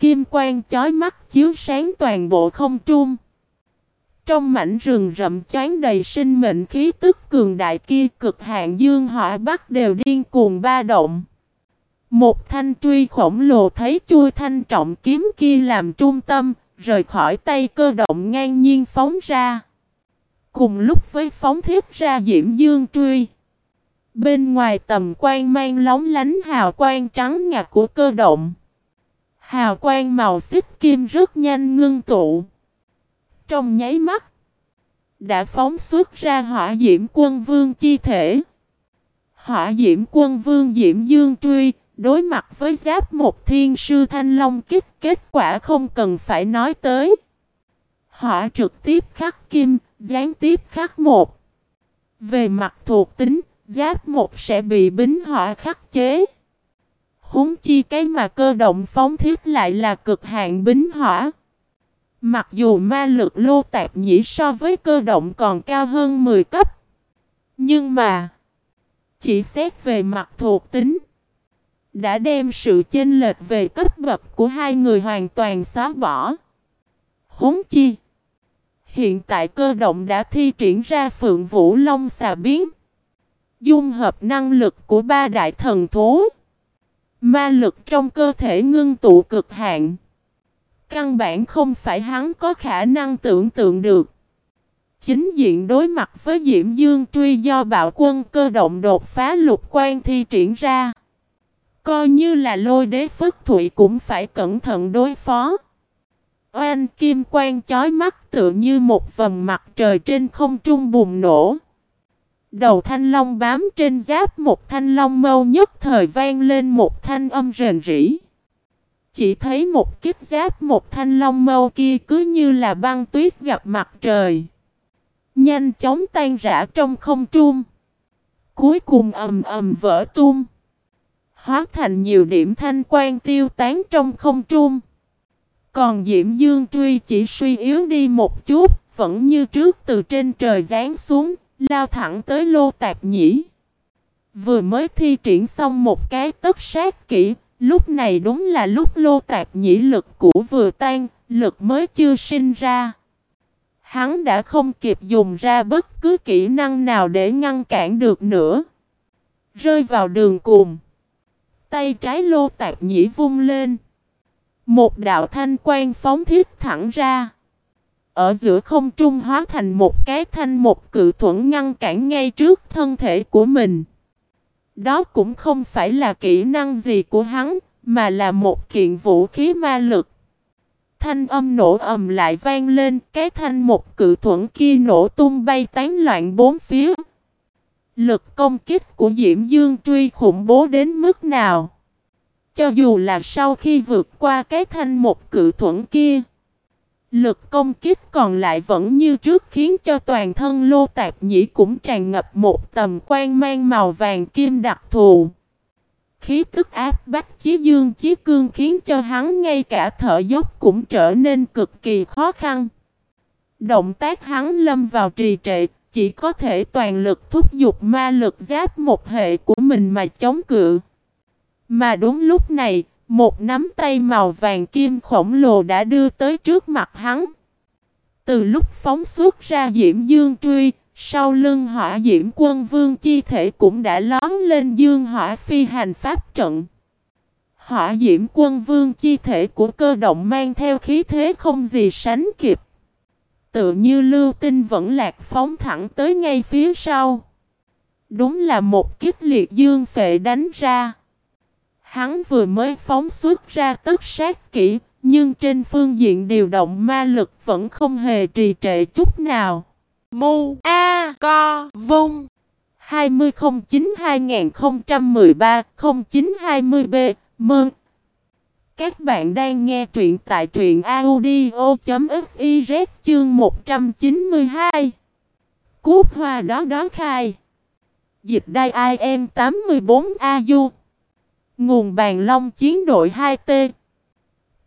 kim quang chói mắt chiếu sáng toàn bộ không trung. Trong mảnh rừng rậm chán đầy sinh mệnh khí tức cường đại kia cực hạn dương hỏa bắc đều điên cuồng ba động. Một thanh truy khổng lồ thấy chui thanh trọng kiếm kia làm trung tâm, rời khỏi tay cơ động ngang nhiên phóng ra. Cùng lúc với phóng thiết ra diễm dương truy. Bên ngoài tầm quan mang lóng lánh hào quang trắng ngạc của cơ động. Hào quang màu xích kim rất nhanh ngưng tụ. Trong nháy mắt, đã phóng xuất ra hỏa diễm quân vương chi thể. Hỏa diễm quân vương diễm dương truy, đối mặt với giáp một thiên sư thanh long kích kết quả không cần phải nói tới. Hỏa trực tiếp khắc kim, gián tiếp khắc một. Về mặt thuộc tính, giáp một sẽ bị bính hỏa khắc chế. Húng chi cái mà cơ động phóng thiết lại là cực hạn bính hỏa. Mặc dù ma lực lô tạp nhĩ so với cơ động còn cao hơn 10 cấp. Nhưng mà, chỉ xét về mặt thuộc tính, đã đem sự chênh lệch về cấp bậc của hai người hoàn toàn xóa bỏ. Húng chi, hiện tại cơ động đã thi triển ra phượng vũ long xà biến. Dung hợp năng lực của ba đại thần thú. Ma lực trong cơ thể ngưng tụ cực hạn. Căn bản không phải hắn có khả năng tưởng tượng được. Chính diện đối mặt với Diễm Dương truy do bạo quân cơ động đột phá lục quan thi triển ra. Coi như là lôi đế phất thụy cũng phải cẩn thận đối phó. Oanh kim quang chói mắt tựa như một vầng mặt trời trên không trung bùng nổ. Đầu thanh long bám trên giáp một thanh long mâu nhất thời vang lên một thanh âm rền rỉ. Chỉ thấy một kiếp giáp một thanh long mâu kia cứ như là băng tuyết gặp mặt trời. Nhanh chóng tan rã trong không trung. Cuối cùng ầm ầm vỡ tung. Hóa thành nhiều điểm thanh quan tiêu tán trong không trung. Còn Diễm Dương Truy chỉ suy yếu đi một chút, vẫn như trước từ trên trời giáng xuống, lao thẳng tới lô tạp nhĩ. Vừa mới thi triển xong một cái tất sát kỹ, lúc này đúng là lúc lô tạp nhĩ lực cũ vừa tan, lực mới chưa sinh ra. Hắn đã không kịp dùng ra bất cứ kỹ năng nào để ngăn cản được nữa. Rơi vào đường cùng. Tay trái lô tạp nhĩ vung lên. Một đạo thanh quan phóng thiết thẳng ra. Ở giữa không trung hóa thành một cái thanh một cự thuẫn ngăn cản ngay trước thân thể của mình. Đó cũng không phải là kỹ năng gì của hắn, mà là một kiện vũ khí ma lực. Thanh âm nổ ầm lại vang lên, cái thanh một cự thuẫn kia nổ tung bay tán loạn bốn phía. Lực công kích của Diễm Dương truy khủng bố đến mức nào? Cho dù là sau khi vượt qua cái thanh một cự thuẫn kia, lực công kích còn lại vẫn như trước khiến cho toàn thân lô tạp nhĩ cũng tràn ngập một tầm quan mang màu vàng kim đặc thù. Khí tức áp bách chí dương chí cương khiến cho hắn ngay cả thở dốc cũng trở nên cực kỳ khó khăn. Động tác hắn lâm vào trì trệ, chỉ có thể toàn lực thúc giục ma lực giáp một hệ của mình mà chống cự. Mà đúng lúc này, một nắm tay màu vàng kim khổng lồ đã đưa tới trước mặt hắn. Từ lúc phóng xuất ra diễm dương truy, sau lưng hỏa diễm quân vương chi thể cũng đã lón lên dương hỏa phi hành pháp trận. Hỏa diễm quân vương chi thể của cơ động mang theo khí thế không gì sánh kịp. Tự như lưu tinh vẫn lạc phóng thẳng tới ngay phía sau. Đúng là một kích liệt dương phệ đánh ra. Hắn vừa mới phóng xuất ra tất sát kỹ, nhưng trên phương diện điều động ma lực vẫn không hề trì trệ chút nào. Mu A Co Vung. 2009-2013-0920B Mừng! Các bạn đang nghe truyện tại truyện audio.fiz chương 192 cúp hoa đó đó khai. Dịch đai IM 84AU Nguồn bàn long chiến đội 2T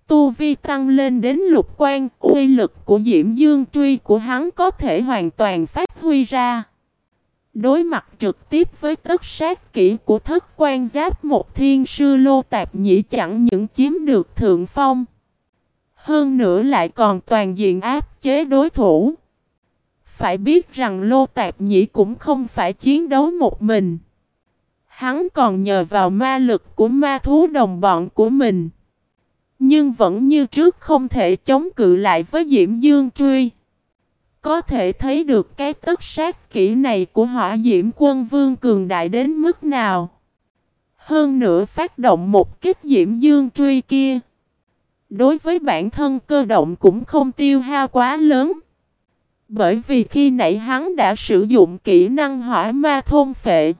Tu vi tăng lên đến lục quan, uy lực của Diễm Dương truy của hắn có thể hoàn toàn phát huy ra. Đối mặt trực tiếp với tất sát kỹ của thất quan giáp một thiên sư lô tạp nhĩ chẳng những chiếm được thượng phong. Hơn nữa lại còn toàn diện áp chế đối thủ. Phải biết rằng Lô Tạp Nhĩ cũng không phải chiến đấu một mình. Hắn còn nhờ vào ma lực của ma thú đồng bọn của mình. Nhưng vẫn như trước không thể chống cự lại với Diễm Dương Truy. Có thể thấy được cái tất sát kỹ này của hỏa diễm quân vương cường đại đến mức nào. Hơn nữa phát động một kích diễm dương truy kia. Đối với bản thân cơ động cũng không tiêu hao quá lớn. Bởi vì khi nãy hắn đã sử dụng kỹ năng hỏa ma thôn phệ.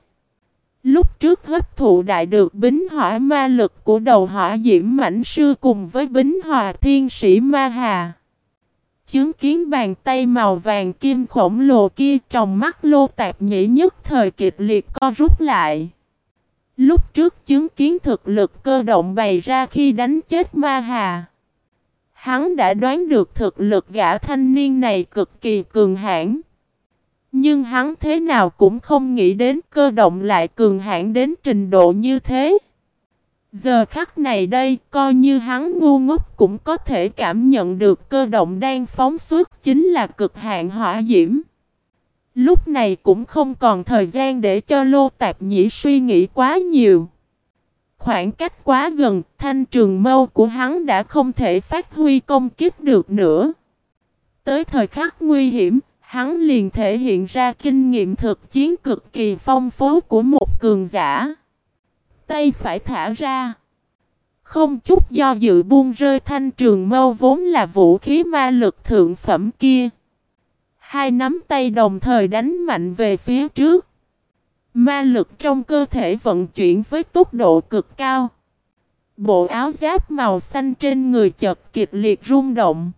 Lúc trước hấp thụ đại được bính hỏa ma lực của đầu hỏa diễm mảnh sư cùng với bính hòa thiên sĩ ma hà. Chứng kiến bàn tay màu vàng kim khổng lồ kia trong mắt lô tạp nhĩ nhất thời kịch liệt co rút lại. Lúc trước chứng kiến thực lực cơ động bày ra khi đánh chết ma hà. Hắn đã đoán được thực lực gã thanh niên này cực kỳ cường hãn. Nhưng hắn thế nào cũng không nghĩ đến cơ động lại cường hãn đến trình độ như thế. Giờ khắc này đây, coi như hắn ngu ngốc cũng có thể cảm nhận được cơ động đang phóng xuất chính là cực hạn hỏa diễm. Lúc này cũng không còn thời gian để cho Lô Tạp Nhĩ suy nghĩ quá nhiều. Khoảng cách quá gần, thanh trường mâu của hắn đã không thể phát huy công kích được nữa. Tới thời khắc nguy hiểm, hắn liền thể hiện ra kinh nghiệm thực chiến cực kỳ phong phú của một cường giả. Tay phải thả ra. Không chút do dự buông rơi thanh trường mâu vốn là vũ khí ma lực thượng phẩm kia. Hai nắm tay đồng thời đánh mạnh về phía trước. Ma lực trong cơ thể vận chuyển với tốc độ cực cao. Bộ áo giáp màu xanh trên người chật kịch liệt rung động.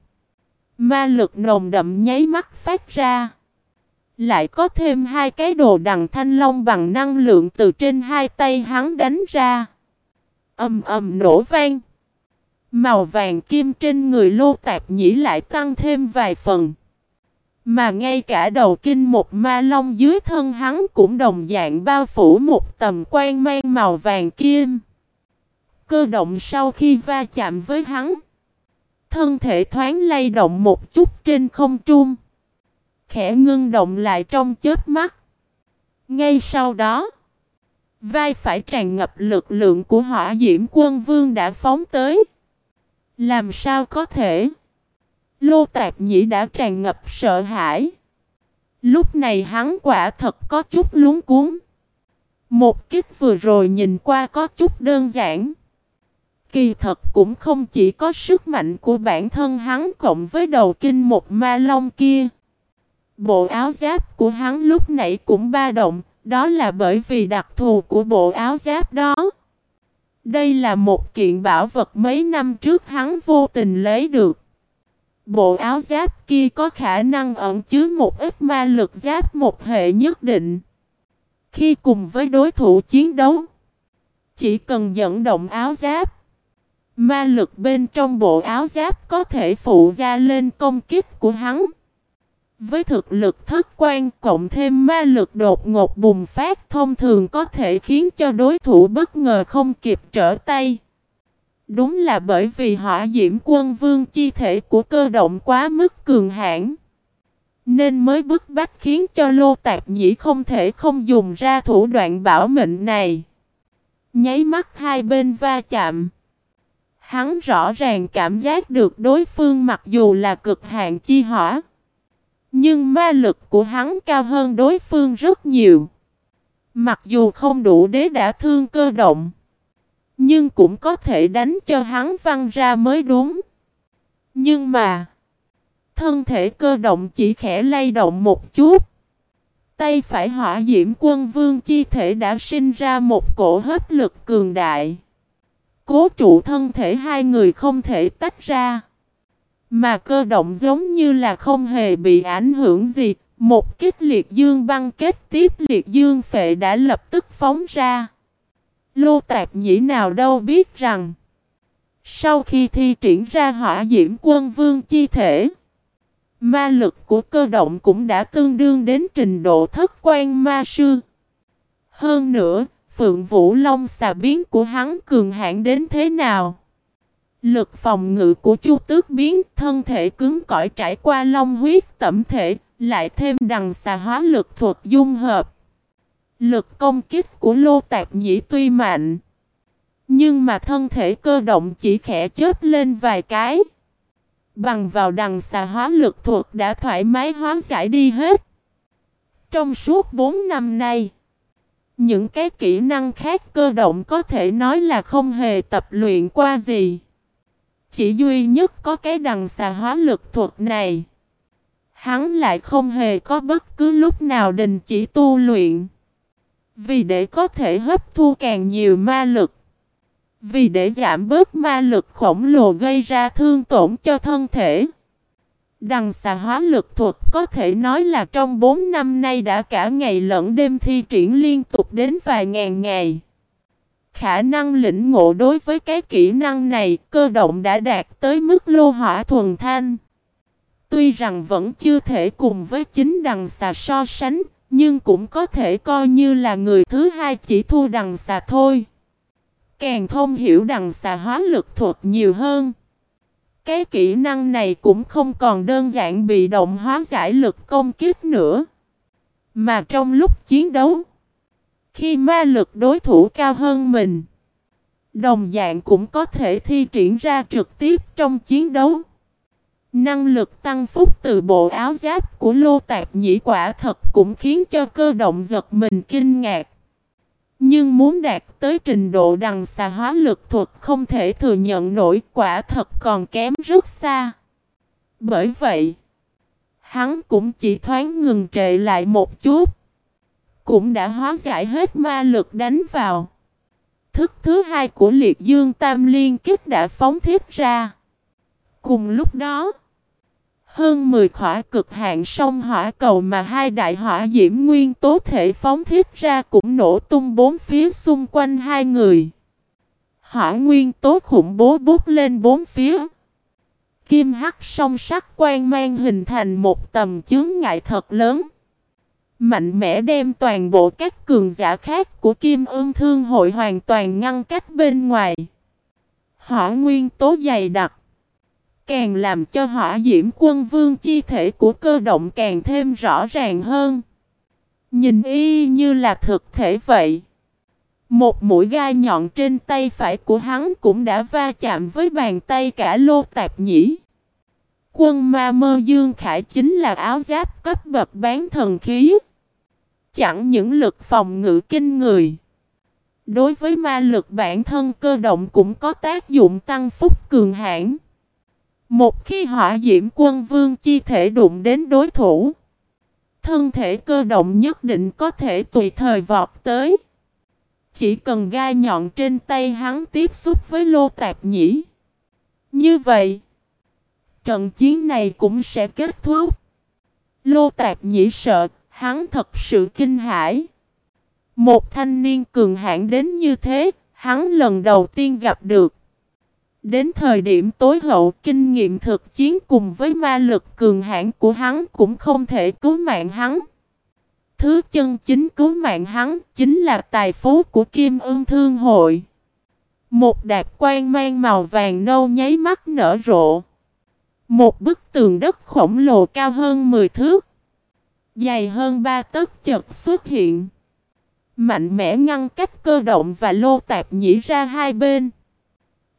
Ma lực nồng đậm nháy mắt phát ra. Lại có thêm hai cái đồ đằng thanh long bằng năng lượng từ trên hai tay hắn đánh ra. Âm ầm nổ vang. Màu vàng kim trên người lô tạp nhĩ lại tăng thêm vài phần. Mà ngay cả đầu kinh một ma long dưới thân hắn cũng đồng dạng bao phủ một tầm quan mang màu vàng kim. Cơ động sau khi va chạm với hắn. Thân thể thoáng lay động một chút trên không trung. Khẽ ngưng động lại trong chết mắt. Ngay sau đó. Vai phải tràn ngập lực lượng của hỏa diễm quân vương đã phóng tới. Làm sao có thể? Lô Tạp Nhĩ đã tràn ngập sợ hãi. Lúc này hắn quả thật có chút luống cuốn. Một kích vừa rồi nhìn qua có chút đơn giản. Kỳ thật cũng không chỉ có sức mạnh của bản thân hắn cộng với đầu kinh một ma long kia. Bộ áo giáp của hắn lúc nãy cũng ba động, đó là bởi vì đặc thù của bộ áo giáp đó. Đây là một kiện bảo vật mấy năm trước hắn vô tình lấy được. Bộ áo giáp kia có khả năng ẩn chứa một ít ma lực giáp một hệ nhất định. Khi cùng với đối thủ chiến đấu, chỉ cần dẫn động áo giáp, ma lực bên trong bộ áo giáp có thể phụ ra lên công kích của hắn. Với thực lực thất quan cộng thêm ma lực đột ngột bùng phát thông thường có thể khiến cho đối thủ bất ngờ không kịp trở tay. Đúng là bởi vì hỏa diễm quân vương chi thể của cơ động quá mức cường hãn, Nên mới bức bách khiến cho lô tạc nhĩ không thể không dùng ra thủ đoạn bảo mệnh này. Nháy mắt hai bên va chạm. Hắn rõ ràng cảm giác được đối phương mặc dù là cực hạn chi hỏa. Nhưng ma lực của hắn cao hơn đối phương rất nhiều. Mặc dù không đủ để đã thương cơ động. Nhưng cũng có thể đánh cho hắn văng ra mới đúng. Nhưng mà. Thân thể cơ động chỉ khẽ lay động một chút. Tay phải hỏa diễm quân vương chi thể đã sinh ra một cổ hấp lực cường đại. Cố trụ thân thể hai người không thể tách ra. Mà cơ động giống như là không hề bị ảnh hưởng gì. Một kích liệt dương băng kết tiếp liệt dương phệ đã lập tức phóng ra. Lô tạp nhĩ nào đâu biết rằng. Sau khi thi triển ra hỏa diễm quân vương chi thể. Ma lực của cơ động cũng đã tương đương đến trình độ thất quan ma sư. Hơn nữa, Phượng Vũ Long xà biến của hắn cường hãn đến thế nào? Lực phòng ngự của Chu Tước biến thân thể cứng cỏi trải qua long huyết tẩm thể, lại thêm đằng xà hóa lực thuật dung hợp. Lực công kích của Lô Tạp Nhĩ tuy mạnh, nhưng mà thân thể cơ động chỉ khẽ chớp lên vài cái. Bằng vào đằng xà hóa lực thuật đã thoải mái hóa giải đi hết. Trong suốt 4 năm nay, những cái kỹ năng khác cơ động có thể nói là không hề tập luyện qua gì. Chỉ duy nhất có cái đằng xà hóa lực thuật này. Hắn lại không hề có bất cứ lúc nào đình chỉ tu luyện. Vì để có thể hấp thu càng nhiều ma lực. Vì để giảm bớt ma lực khổng lồ gây ra thương tổn cho thân thể. Đằng xà hóa lực thuật có thể nói là trong 4 năm nay đã cả ngày lẫn đêm thi triển liên tục đến vài ngàn ngày. Khả năng lĩnh ngộ đối với cái kỹ năng này cơ động đã đạt tới mức lô hỏa thuần thanh. Tuy rằng vẫn chưa thể cùng với chính đằng xà so sánh, nhưng cũng có thể coi như là người thứ hai chỉ thua đằng xà thôi. Càng thông hiểu đằng xà hóa lực thuật nhiều hơn. Cái kỹ năng này cũng không còn đơn giản bị động hóa giải lực công kích nữa. Mà trong lúc chiến đấu, khi ma lực đối thủ cao hơn mình, đồng dạng cũng có thể thi triển ra trực tiếp trong chiến đấu. Năng lực tăng phúc từ bộ áo giáp của Lô Tạp Nhĩ quả thật cũng khiến cho cơ động giật mình kinh ngạc. Nhưng muốn đạt tới trình độ đằng xà hóa lực thuật không thể thừa nhận nổi quả thật còn kém rất xa. Bởi vậy, hắn cũng chỉ thoáng ngừng trệ lại một chút. Cũng đã hóa giải hết ma lực đánh vào. Thức thứ hai của liệt dương tam liên kích đã phóng thiết ra. Cùng lúc đó, hơn 10 khỏa cực hạn sông hỏa cầu mà hai đại hỏa diễm nguyên tố thể phóng thiết ra cũng nổ tung bốn phía xung quanh hai người. Hỏa nguyên tố khủng bố bút lên bốn phía. Kim hắc song sắc quan mang hình thành một tầm chướng ngại thật lớn. Mạnh mẽ đem toàn bộ các cường giả khác của Kim ương thương hội hoàn toàn ngăn cách bên ngoài. Hỏa nguyên tố dày đặc. Càng làm cho hỏa diễm quân vương chi thể của cơ động càng thêm rõ ràng hơn. Nhìn y như là thực thể vậy. Một mũi gai nhọn trên tay phải của hắn cũng đã va chạm với bàn tay cả lô tạp nhĩ. Quân ma mơ dương khải chính là áo giáp cấp bậc bán thần khí. Chẳng những lực phòng ngự kinh người. Đối với ma lực bản thân cơ động cũng có tác dụng tăng phúc cường hãn. Một khi hỏa diễm quân vương chi thể đụng đến đối thủ, thân thể cơ động nhất định có thể tùy thời vọt tới. Chỉ cần gai nhọn trên tay hắn tiếp xúc với lô tạp nhĩ. Như vậy, trận chiến này cũng sẽ kết thúc. Lô tạp nhĩ sợ, hắn thật sự kinh hãi. Một thanh niên cường hãn đến như thế, hắn lần đầu tiên gặp được. Đến thời điểm tối hậu kinh nghiệm thực chiến cùng với ma lực cường hãn của hắn cũng không thể cứu mạng hắn. Thứ chân chính cứu mạng hắn chính là tài phú của Kim Ưng Thương Hội. Một đạp quan mang màu vàng nâu nháy mắt nở rộ. Một bức tường đất khổng lồ cao hơn 10 thước. Dày hơn 3 tấc chật xuất hiện. Mạnh mẽ ngăn cách cơ động và lô tạp nhĩ ra hai bên.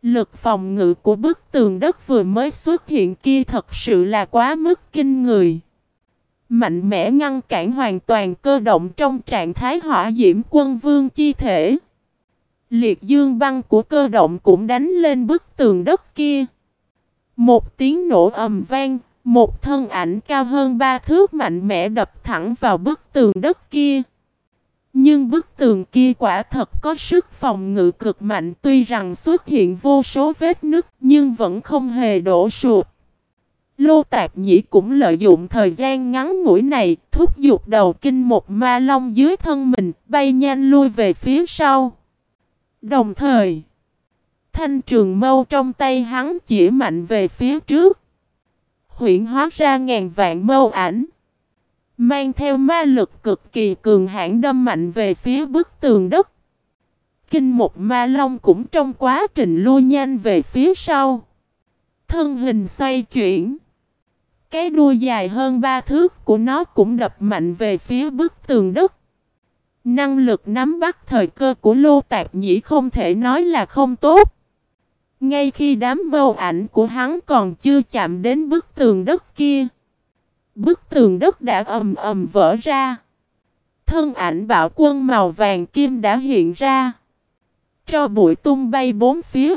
Lực phòng ngự của bức tường đất vừa mới xuất hiện kia thật sự là quá mức kinh người. Mạnh mẽ ngăn cản hoàn toàn cơ động trong trạng thái hỏa diễm quân vương chi thể. Liệt dương băng của cơ động cũng đánh lên bức tường đất kia. Một tiếng nổ ầm vang, một thân ảnh cao hơn ba thước mạnh mẽ đập thẳng vào bức tường đất kia. Nhưng bức tường kia quả thật có sức phòng ngự cực mạnh tuy rằng xuất hiện vô số vết nứt nhưng vẫn không hề đổ sụp. Lô Tạp Nhĩ cũng lợi dụng thời gian ngắn ngủi này thúc giục đầu kinh một ma long dưới thân mình bay nhanh lui về phía sau. Đồng thời, thanh trường mâu trong tay hắn chỉ mạnh về phía trước. Huyện hóa ra ngàn vạn mâu ảnh. Mang theo ma lực cực kỳ cường hãn đâm mạnh về phía bức tường đất. kinh một ma long cũng trong quá trình lui nhanh về phía sau. Thân hình xoay chuyển. Cái đuôi dài hơn ba thước của nó cũng đập mạnh về phía bức tường đất. Năng lực nắm bắt thời cơ của Lô Tạp Nhĩ không thể nói là không tốt. Ngay khi đám mâu ảnh của hắn còn chưa chạm đến bức tường đất kia. Bức tường đất đã ầm ầm vỡ ra. Thân ảnh bạo quân màu vàng kim đã hiện ra. Cho bụi tung bay bốn phía.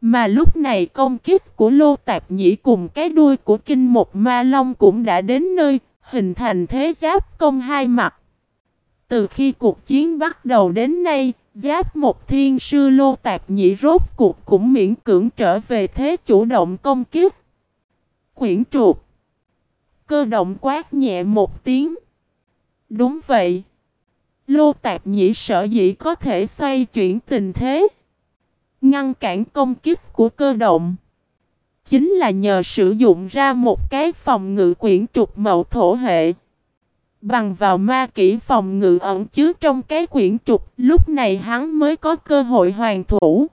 Mà lúc này công kích của Lô Tạp Nhĩ cùng cái đuôi của Kinh Một Ma Long cũng đã đến nơi, hình thành thế giáp công hai mặt. Từ khi cuộc chiến bắt đầu đến nay, giáp một thiên sư Lô Tạp Nhĩ rốt cuộc cũng miễn cưỡng trở về thế chủ động công kích. Quyển trục Cơ động quát nhẹ một tiếng. Đúng vậy. Lô Tạp Nhĩ sở dĩ có thể xoay chuyển tình thế. Ngăn cản công kích của cơ động. Chính là nhờ sử dụng ra một cái phòng ngự quyển trục mậu thổ hệ. Bằng vào ma kỹ phòng ngự ẩn chứa trong cái quyển trục, lúc này hắn mới có cơ hội hoàn thủ.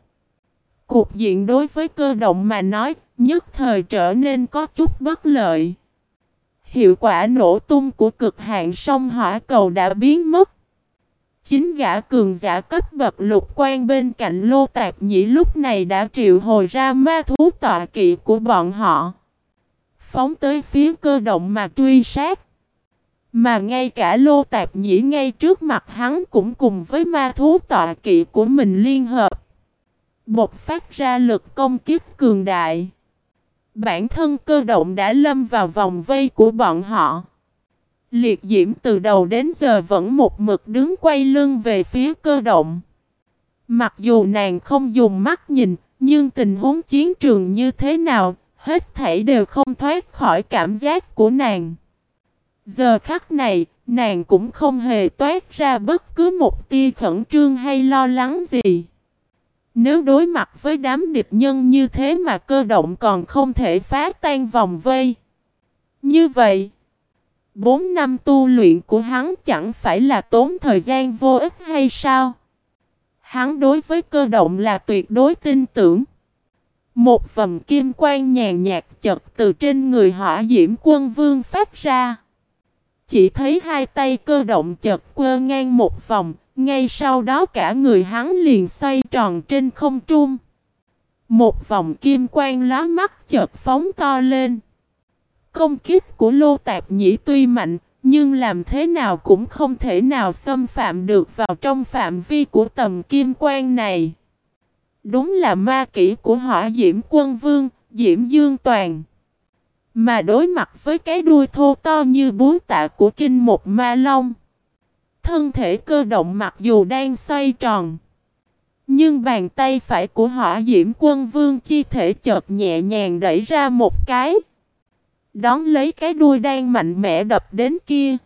Cục diện đối với cơ động mà nói, nhất thời trở nên có chút bất lợi. Hiệu quả nổ tung của cực hạn sông hỏa cầu đã biến mất. Chính gã cường giả cấp bậc lục quan bên cạnh lô tạp nhĩ lúc này đã triệu hồi ra ma thú tọa kỵ của bọn họ. Phóng tới phía cơ động mà truy sát. Mà ngay cả lô tạp nhĩ ngay trước mặt hắn cũng cùng với ma thú tọa kỵ của mình liên hợp. Bột phát ra lực công kiếp cường đại. Bản thân cơ động đã lâm vào vòng vây của bọn họ. Liệt diễm từ đầu đến giờ vẫn một mực đứng quay lưng về phía cơ động. Mặc dù nàng không dùng mắt nhìn, nhưng tình huống chiến trường như thế nào, hết thảy đều không thoát khỏi cảm giác của nàng. Giờ khắc này, nàng cũng không hề toát ra bất cứ một tia khẩn trương hay lo lắng gì. Nếu đối mặt với đám địch nhân như thế mà cơ động còn không thể phá tan vòng vây. Như vậy, 4 năm tu luyện của hắn chẳng phải là tốn thời gian vô ích hay sao? Hắn đối với cơ động là tuyệt đối tin tưởng. Một vầm kim quang nhàn nhạt chật từ trên người hỏa diễm quân vương phát ra. Chỉ thấy hai tay cơ động chật quơ ngang một vòng, ngay sau đó cả người hắn liền xoay tròn trên không trung. Một vòng kim quang lá mắt chợt phóng to lên. Công kích của Lô Tạp Nhĩ tuy mạnh, nhưng làm thế nào cũng không thể nào xâm phạm được vào trong phạm vi của tầm kim quang này. Đúng là ma kỹ của họ diễm quân vương, diễm dương toàn. Mà đối mặt với cái đuôi thô to như búa tạ của kinh một ma long. Thân thể cơ động mặc dù đang xoay tròn. Nhưng bàn tay phải của hỏa diễm quân vương chi thể chợt nhẹ nhàng đẩy ra một cái. Đón lấy cái đuôi đang mạnh mẽ đập đến kia.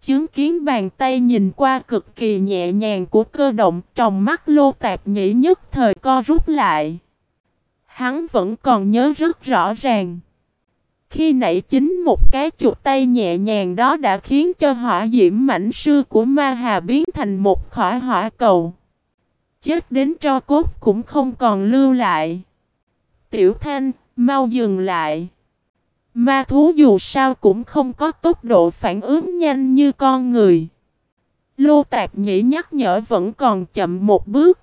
Chứng kiến bàn tay nhìn qua cực kỳ nhẹ nhàng của cơ động, trong mắt lô tạp nhĩ nhất thời co rút lại. Hắn vẫn còn nhớ rất rõ ràng. Khi nãy chính một cái chuột tay nhẹ nhàng đó đã khiến cho hỏa diễm mảnh sư của ma hà biến thành một khỏa hỏa cầu. Chết đến tro cốt cũng không còn lưu lại. Tiểu thanh, mau dừng lại. Ma thú dù sao cũng không có tốc độ phản ứng nhanh như con người. Lô tạp nhĩ nhắc nhở vẫn còn chậm một bước.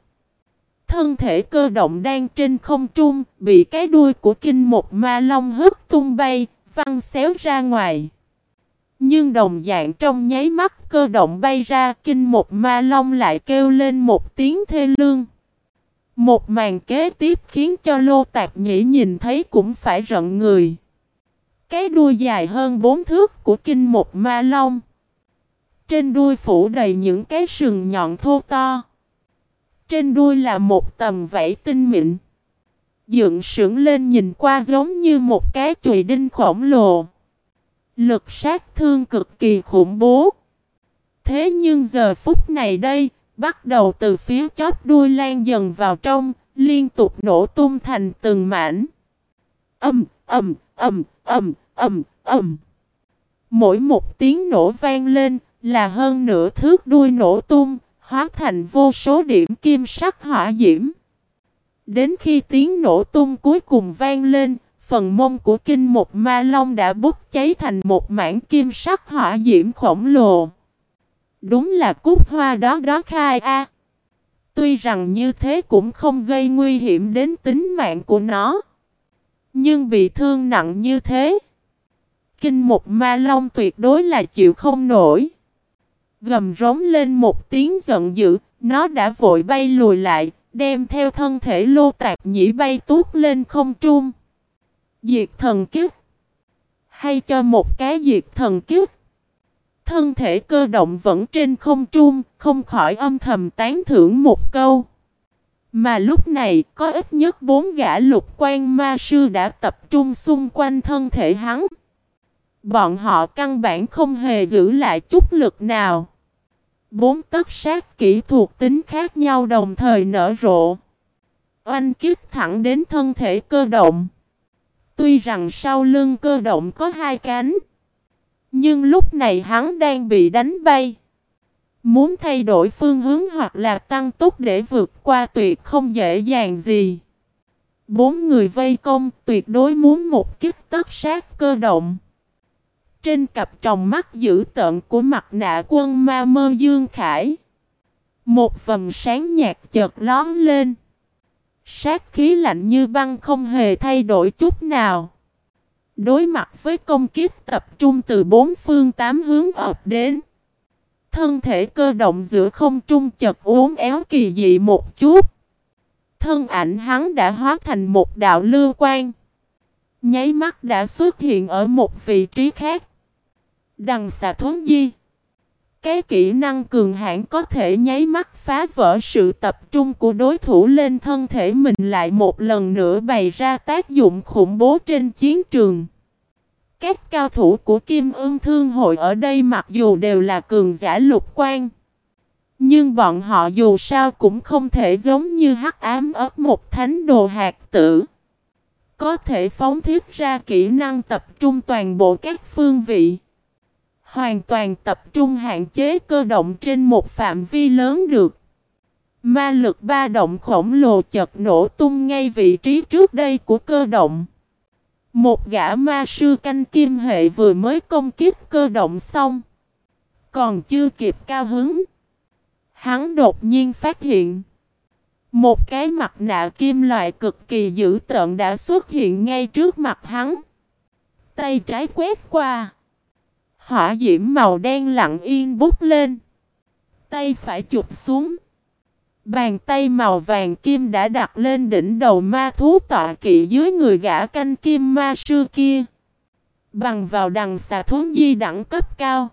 Thân thể cơ động đang trên không trung, bị cái đuôi của kinh một ma long hất tung bay, văng xéo ra ngoài. Nhưng đồng dạng trong nháy mắt cơ động bay ra, kinh một ma long lại kêu lên một tiếng thê lương. Một màn kế tiếp khiến cho lô tạp nhĩ nhìn thấy cũng phải rận người. Cái đuôi dài hơn bốn thước của kinh một ma long. Trên đuôi phủ đầy những cái sừng nhọn thô to. Trên đuôi là một tầm vảy tinh mịn. Dựng sững lên nhìn qua giống như một cái chùy đinh khổng lồ. Lực sát thương cực kỳ khủng bố. Thế nhưng giờ phút này đây, bắt đầu từ phía chóp đuôi lan dần vào trong, liên tục nổ tung thành từng mảnh. Ầm, ầm, ầm, ầm, ầm, ầm. Mỗi một tiếng nổ vang lên là hơn nửa thước đuôi nổ tung, hóa thành vô số điểm kim sắc hỏa diễm. Đến khi tiếng nổ tung cuối cùng vang lên, phần mông của kinh một ma long đã bốc cháy thành một mảng kim sắc hỏa diễm khổng lồ. Đúng là cúc hoa đó đó khai a. Tuy rằng như thế cũng không gây nguy hiểm đến tính mạng của nó. Nhưng bị thương nặng như thế. Kinh một ma long tuyệt đối là chịu không nổi. Gầm rống lên một tiếng giận dữ, nó đã vội bay lùi lại, đem theo thân thể lô tạp nhĩ bay tuốt lên không trung. Diệt thần kiếp. Hay cho một cái diệt thần kiếp. Thân thể cơ động vẫn trên không trung, không khỏi âm thầm tán thưởng một câu. Mà lúc này có ít nhất bốn gã lục quan ma sư đã tập trung xung quanh thân thể hắn. Bọn họ căn bản không hề giữ lại chút lực nào. Bốn tất sát kỹ thuộc tính khác nhau đồng thời nở rộ. Oanh kích thẳng đến thân thể cơ động. Tuy rằng sau lưng cơ động có hai cánh. Nhưng lúc này hắn đang bị đánh bay. Muốn thay đổi phương hướng hoặc là tăng tốc để vượt qua tuyệt không dễ dàng gì. Bốn người vây công tuyệt đối muốn một kích tất sát cơ động. Trên cặp tròng mắt dữ tợn của mặt nạ quân ma mơ Dương Khải. Một vầng sáng nhạt chợt lón lên. Sát khí lạnh như băng không hề thay đổi chút nào. Đối mặt với công kích tập trung từ bốn phương tám hướng ập đến. Thân thể cơ động giữa không trung chật uốn éo kỳ dị một chút. Thân ảnh hắn đã hóa thành một đạo lưu quan. Nháy mắt đã xuất hiện ở một vị trí khác. Đằng xà thốn di. Cái kỹ năng cường hãn có thể nháy mắt phá vỡ sự tập trung của đối thủ lên thân thể mình lại một lần nữa bày ra tác dụng khủng bố trên chiến trường. Các cao thủ của Kim ương Thương Hội ở đây mặc dù đều là cường giả lục quan. Nhưng bọn họ dù sao cũng không thể giống như hắc ám ớt một thánh đồ hạt tử. Có thể phóng thiết ra kỹ năng tập trung toàn bộ các phương vị. Hoàn toàn tập trung hạn chế cơ động trên một phạm vi lớn được. Ma lực ba động khổng lồ chật nổ tung ngay vị trí trước đây của cơ động. Một gã ma sư canh kim hệ vừa mới công kích cơ động xong. Còn chưa kịp cao hứng. Hắn đột nhiên phát hiện. Một cái mặt nạ kim loại cực kỳ dữ tợn đã xuất hiện ngay trước mặt hắn. Tay trái quét qua. Hỏa diễm màu đen lặng yên bút lên. Tay phải chụp xuống. Bàn tay màu vàng kim đã đặt lên đỉnh đầu ma thú tọa kỵ dưới người gã canh kim ma sư kia. Bằng vào đằng xà thuấn di đẳng cấp cao.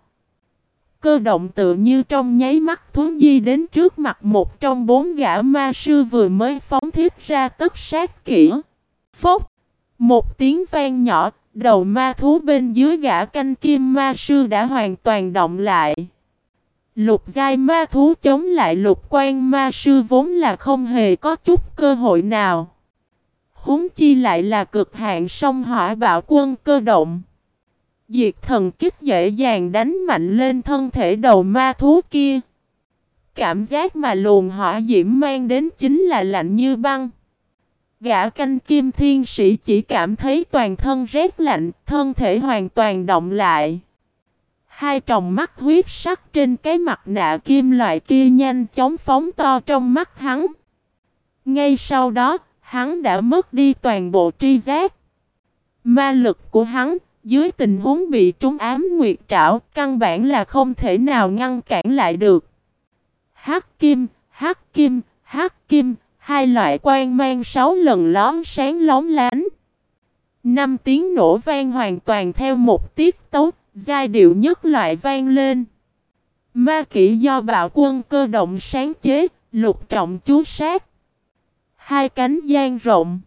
Cơ động tự như trong nháy mắt thuấn di đến trước mặt một trong bốn gã ma sư vừa mới phóng thiết ra tất sát kỹ. Phốc! Một tiếng vang nhỏ, đầu ma thú bên dưới gã canh kim ma sư đã hoàn toàn động lại. Lục giai ma thú chống lại lục quan ma sư vốn là không hề có chút cơ hội nào. Húng chi lại là cực hạn sông hỏa bạo quân cơ động. Diệt thần kích dễ dàng đánh mạnh lên thân thể đầu ma thú kia. Cảm giác mà luồng hỏa diễm mang đến chính là lạnh như băng. Gã canh kim thiên sĩ chỉ cảm thấy toàn thân rét lạnh, thân thể hoàn toàn động lại. Hai tròng mắt huyết sắc trên cái mặt nạ kim loại kia nhanh chóng phóng to trong mắt hắn. Ngay sau đó, hắn đã mất đi toàn bộ tri giác. Ma lực của hắn, dưới tình huống bị trúng ám nguyệt trảo, căn bản là không thể nào ngăn cản lại được. Hắc kim, hắc kim, hắc kim, hai loại quang mang sáu lần lón sáng lóng lánh. Năm tiếng nổ vang hoàn toàn theo một tiết tấu, Giai điệu nhất loại vang lên. Ma kỷ do bạo quân cơ động sáng chế, lục trọng chú sát. Hai cánh gian rộng.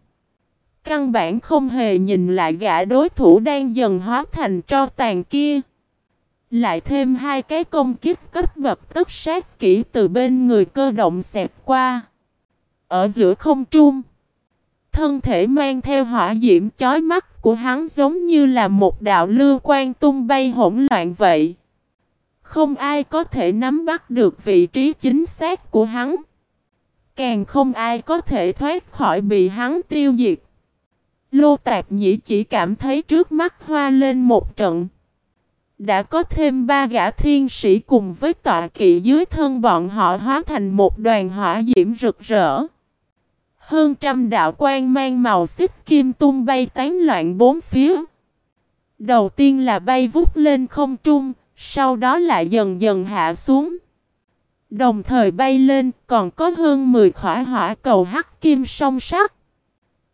Căn bản không hề nhìn lại gã đối thủ đang dần hóa thành tro tàn kia. Lại thêm hai cái công kích cấp bậc tất sát kỹ từ bên người cơ động xẹt qua. Ở giữa không trung. Thân thể mang theo hỏa diễm chói mắt của hắn giống như là một đạo lưu quan tung bay hỗn loạn vậy. Không ai có thể nắm bắt được vị trí chính xác của hắn. Càng không ai có thể thoát khỏi bị hắn tiêu diệt. Lô Tạp Nhĩ chỉ cảm thấy trước mắt hoa lên một trận. Đã có thêm ba gã thiên sĩ cùng với tọa kỵ dưới thân bọn họ hóa thành một đoàn hỏa diễm rực rỡ. Hơn trăm đạo quan mang màu xích kim tung bay tán loạn bốn phía. Đầu tiên là bay vút lên không trung, sau đó lại dần dần hạ xuống. Đồng thời bay lên còn có hơn 10 khỏa hỏa cầu hắc kim song sắc.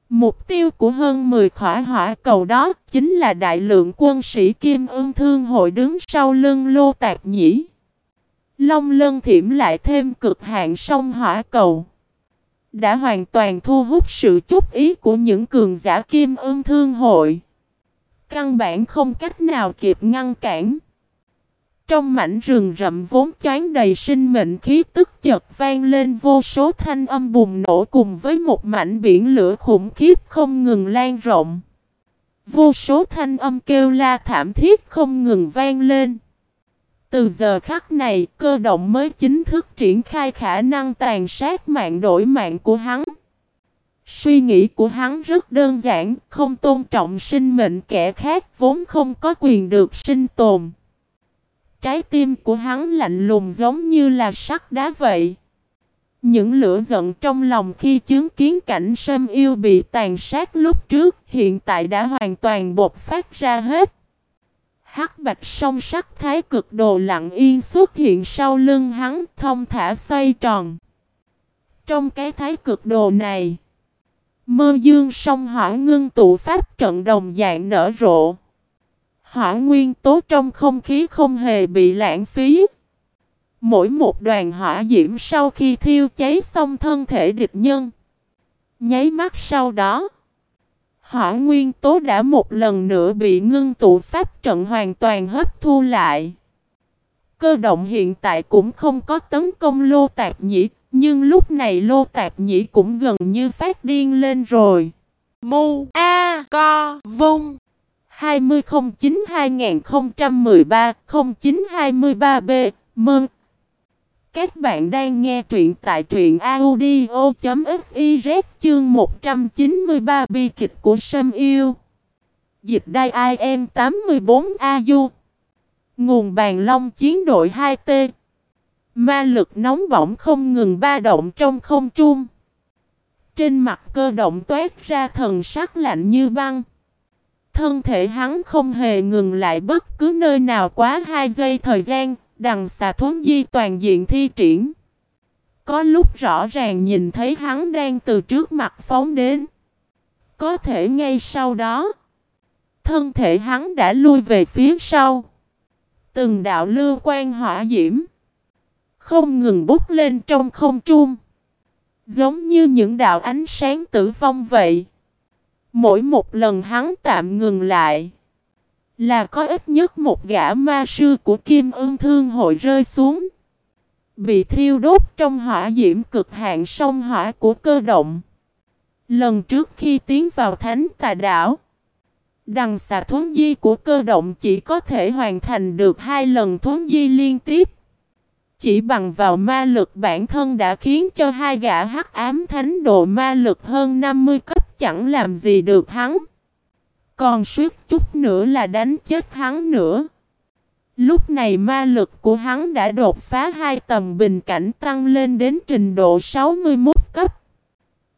Mục tiêu của hơn 10 khỏa hỏa cầu đó chính là đại lượng quân sĩ kim ương thương hội đứng sau lưng lô tạp nhĩ. Long lân thiểm lại thêm cực hạn sông hỏa cầu. Đã hoàn toàn thu hút sự chú ý của những cường giả kim ương thương hội. Căn bản không cách nào kịp ngăn cản. Trong mảnh rừng rậm vốn choáng đầy sinh mệnh khí tức chợt vang lên vô số thanh âm bùng nổ cùng với một mảnh biển lửa khủng khiếp không ngừng lan rộng. Vô số thanh âm kêu la thảm thiết không ngừng vang lên. Từ giờ khắc này, cơ động mới chính thức triển khai khả năng tàn sát mạng đổi mạng của hắn. Suy nghĩ của hắn rất đơn giản, không tôn trọng sinh mệnh kẻ khác vốn không có quyền được sinh tồn. Trái tim của hắn lạnh lùng giống như là sắt đá vậy. Những lửa giận trong lòng khi chứng kiến cảnh sâm yêu bị tàn sát lúc trước hiện tại đã hoàn toàn bột phát ra hết. Hắc bạch song sắc thái cực đồ lặng yên xuất hiện sau lưng hắn thông thả xoay tròn. Trong cái thái cực đồ này, mơ dương song hỏa ngưng tụ pháp trận đồng dạng nở rộ. Hỏa nguyên tố trong không khí không hề bị lãng phí. Mỗi một đoàn hỏa diễm sau khi thiêu cháy xong thân thể địch nhân. Nháy mắt sau đó, hỏa nguyên tố đã một lần nữa bị ngưng tụ pháp trận hoàn toàn hấp thu lại. Cơ động hiện tại cũng không có tấn công lô tạp nhĩ, nhưng lúc này lô tạp nhĩ cũng gần như phát điên lên rồi. Mu A Co Vung 2009-2013-0923B Mơn các bạn đang nghe truyện tại truyện audio.fiz chương 193 bi kịch của Sâm Yêu. Dịch đai IM 84AU Nguồn bàn long chiến đội 2T Ma lực nóng bỏng không ngừng ba động trong không trung. Trên mặt cơ động toát ra thần sắc lạnh như băng. Thân thể hắn không hề ngừng lại bất cứ nơi nào quá 2 giây thời gian, đằng xà thốn di toàn diện thi triển. Có lúc rõ ràng nhìn thấy hắn đang từ trước mặt phóng đến. Có thể ngay sau đó, thân thể hắn đã lui về phía sau. Từng đạo lưu quan hỏa diễm, không ngừng bút lên trong không trung. Giống như những đạo ánh sáng tử vong vậy. Mỗi một lần hắn tạm ngừng lại là có ít nhất một gã ma sư của Kim Ưng thương hội rơi xuống. Bị thiêu đốt trong hỏa diễm cực hạn sông hỏa của cơ động. Lần trước khi tiến vào thánh tà đảo, Đằng xà thuấn di của cơ động chỉ có thể hoàn thành được hai lần thuấn di liên tiếp. Chỉ bằng vào ma lực bản thân đã khiến cho hai gã hắc ám thánh độ ma lực hơn 50 cấp chẳng làm gì được hắn. Còn suýt chút nữa là đánh chết hắn nữa. Lúc này ma lực của hắn đã đột phá hai tầm bình cảnh tăng lên đến trình độ 61 cấp.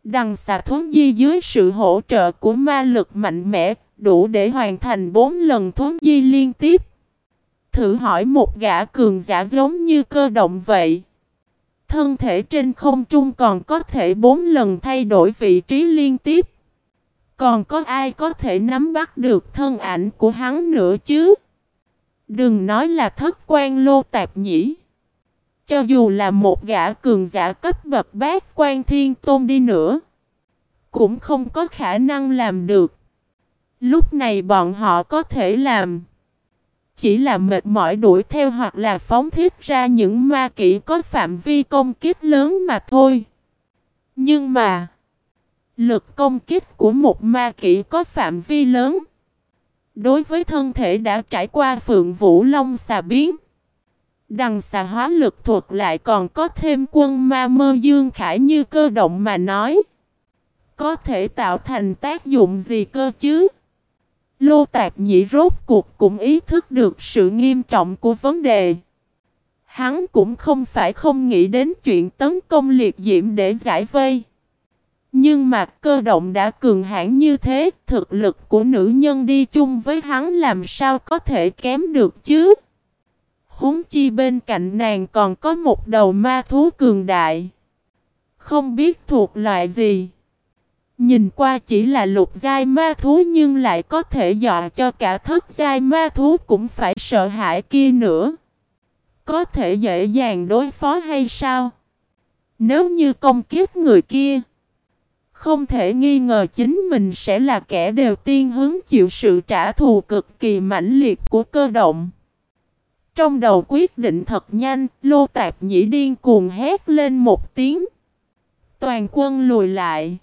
Đằng xà thuấn di dưới sự hỗ trợ của ma lực mạnh mẽ, đủ để hoàn thành 4 lần thuấn di liên tiếp. Thử hỏi một gã cường giả giống như cơ động vậy. Thân thể trên không trung còn có thể bốn lần thay đổi vị trí liên tiếp. Còn có ai có thể nắm bắt được thân ảnh của hắn nữa chứ? Đừng nói là thất quan lô tạp nhỉ. Cho dù là một gã cường giả cấp bậc bát quan thiên tôn đi nữa. Cũng không có khả năng làm được. Lúc này bọn họ có thể làm chỉ là mệt mỏi đuổi theo hoặc là phóng thiết ra những ma kỹ có phạm vi công kích lớn mà thôi. Nhưng mà, lực công kích của một ma kỷ có phạm vi lớn, đối với thân thể đã trải qua phượng vũ long xà biến, Đằng xà hóa lực thuật lại còn có thêm quân ma mơ dương khải như cơ động mà nói. Có thể tạo thành tác dụng gì cơ chứ? Lô Tạp Nhĩ rốt cuộc cũng ý thức được sự nghiêm trọng của vấn đề. Hắn cũng không phải không nghĩ đến chuyện tấn công liệt diễm để giải vây. Nhưng mà cơ động đã cường hãn như thế, thực lực của nữ nhân đi chung với hắn làm sao có thể kém được chứ? Húng chi bên cạnh nàng còn có một đầu ma thú cường đại. Không biết thuộc loại gì. Nhìn qua chỉ là lục giai ma thú nhưng lại có thể dọa cho cả thất giai ma thú cũng phải sợ hãi kia nữa. Có thể dễ dàng đối phó hay sao? Nếu như công kiếp người kia, không thể nghi ngờ chính mình sẽ là kẻ đầu tiên hứng chịu sự trả thù cực kỳ mãnh liệt của cơ động. Trong đầu quyết định thật nhanh, lô tạp nhĩ điên cuồng hét lên một tiếng. Toàn quân lùi lại.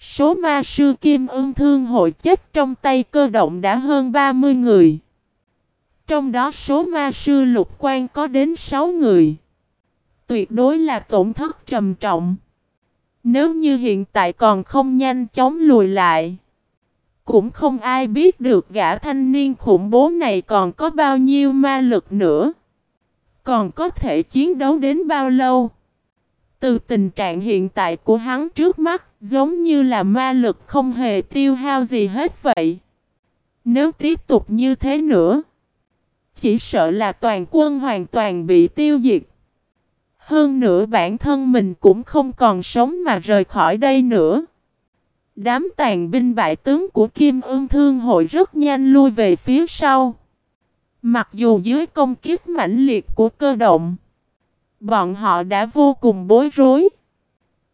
Số ma sư kim ương thương hội chết trong tay cơ động đã hơn 30 người. Trong đó số ma sư lục quan có đến 6 người. Tuyệt đối là tổn thất trầm trọng. Nếu như hiện tại còn không nhanh chóng lùi lại. Cũng không ai biết được gã thanh niên khủng bố này còn có bao nhiêu ma lực nữa. Còn có thể chiến đấu đến bao lâu. Từ tình trạng hiện tại của hắn trước mắt, giống như là ma lực không hề tiêu hao gì hết vậy. Nếu tiếp tục như thế nữa. Chỉ sợ là toàn quân hoàn toàn bị tiêu diệt. Hơn nữa bản thân mình cũng không còn sống mà rời khỏi đây nữa. Đám tàn binh bại tướng của Kim Ương Thương hội rất nhanh lui về phía sau. Mặc dù dưới công kích mãnh liệt của cơ động, bọn họ đã vô cùng bối rối.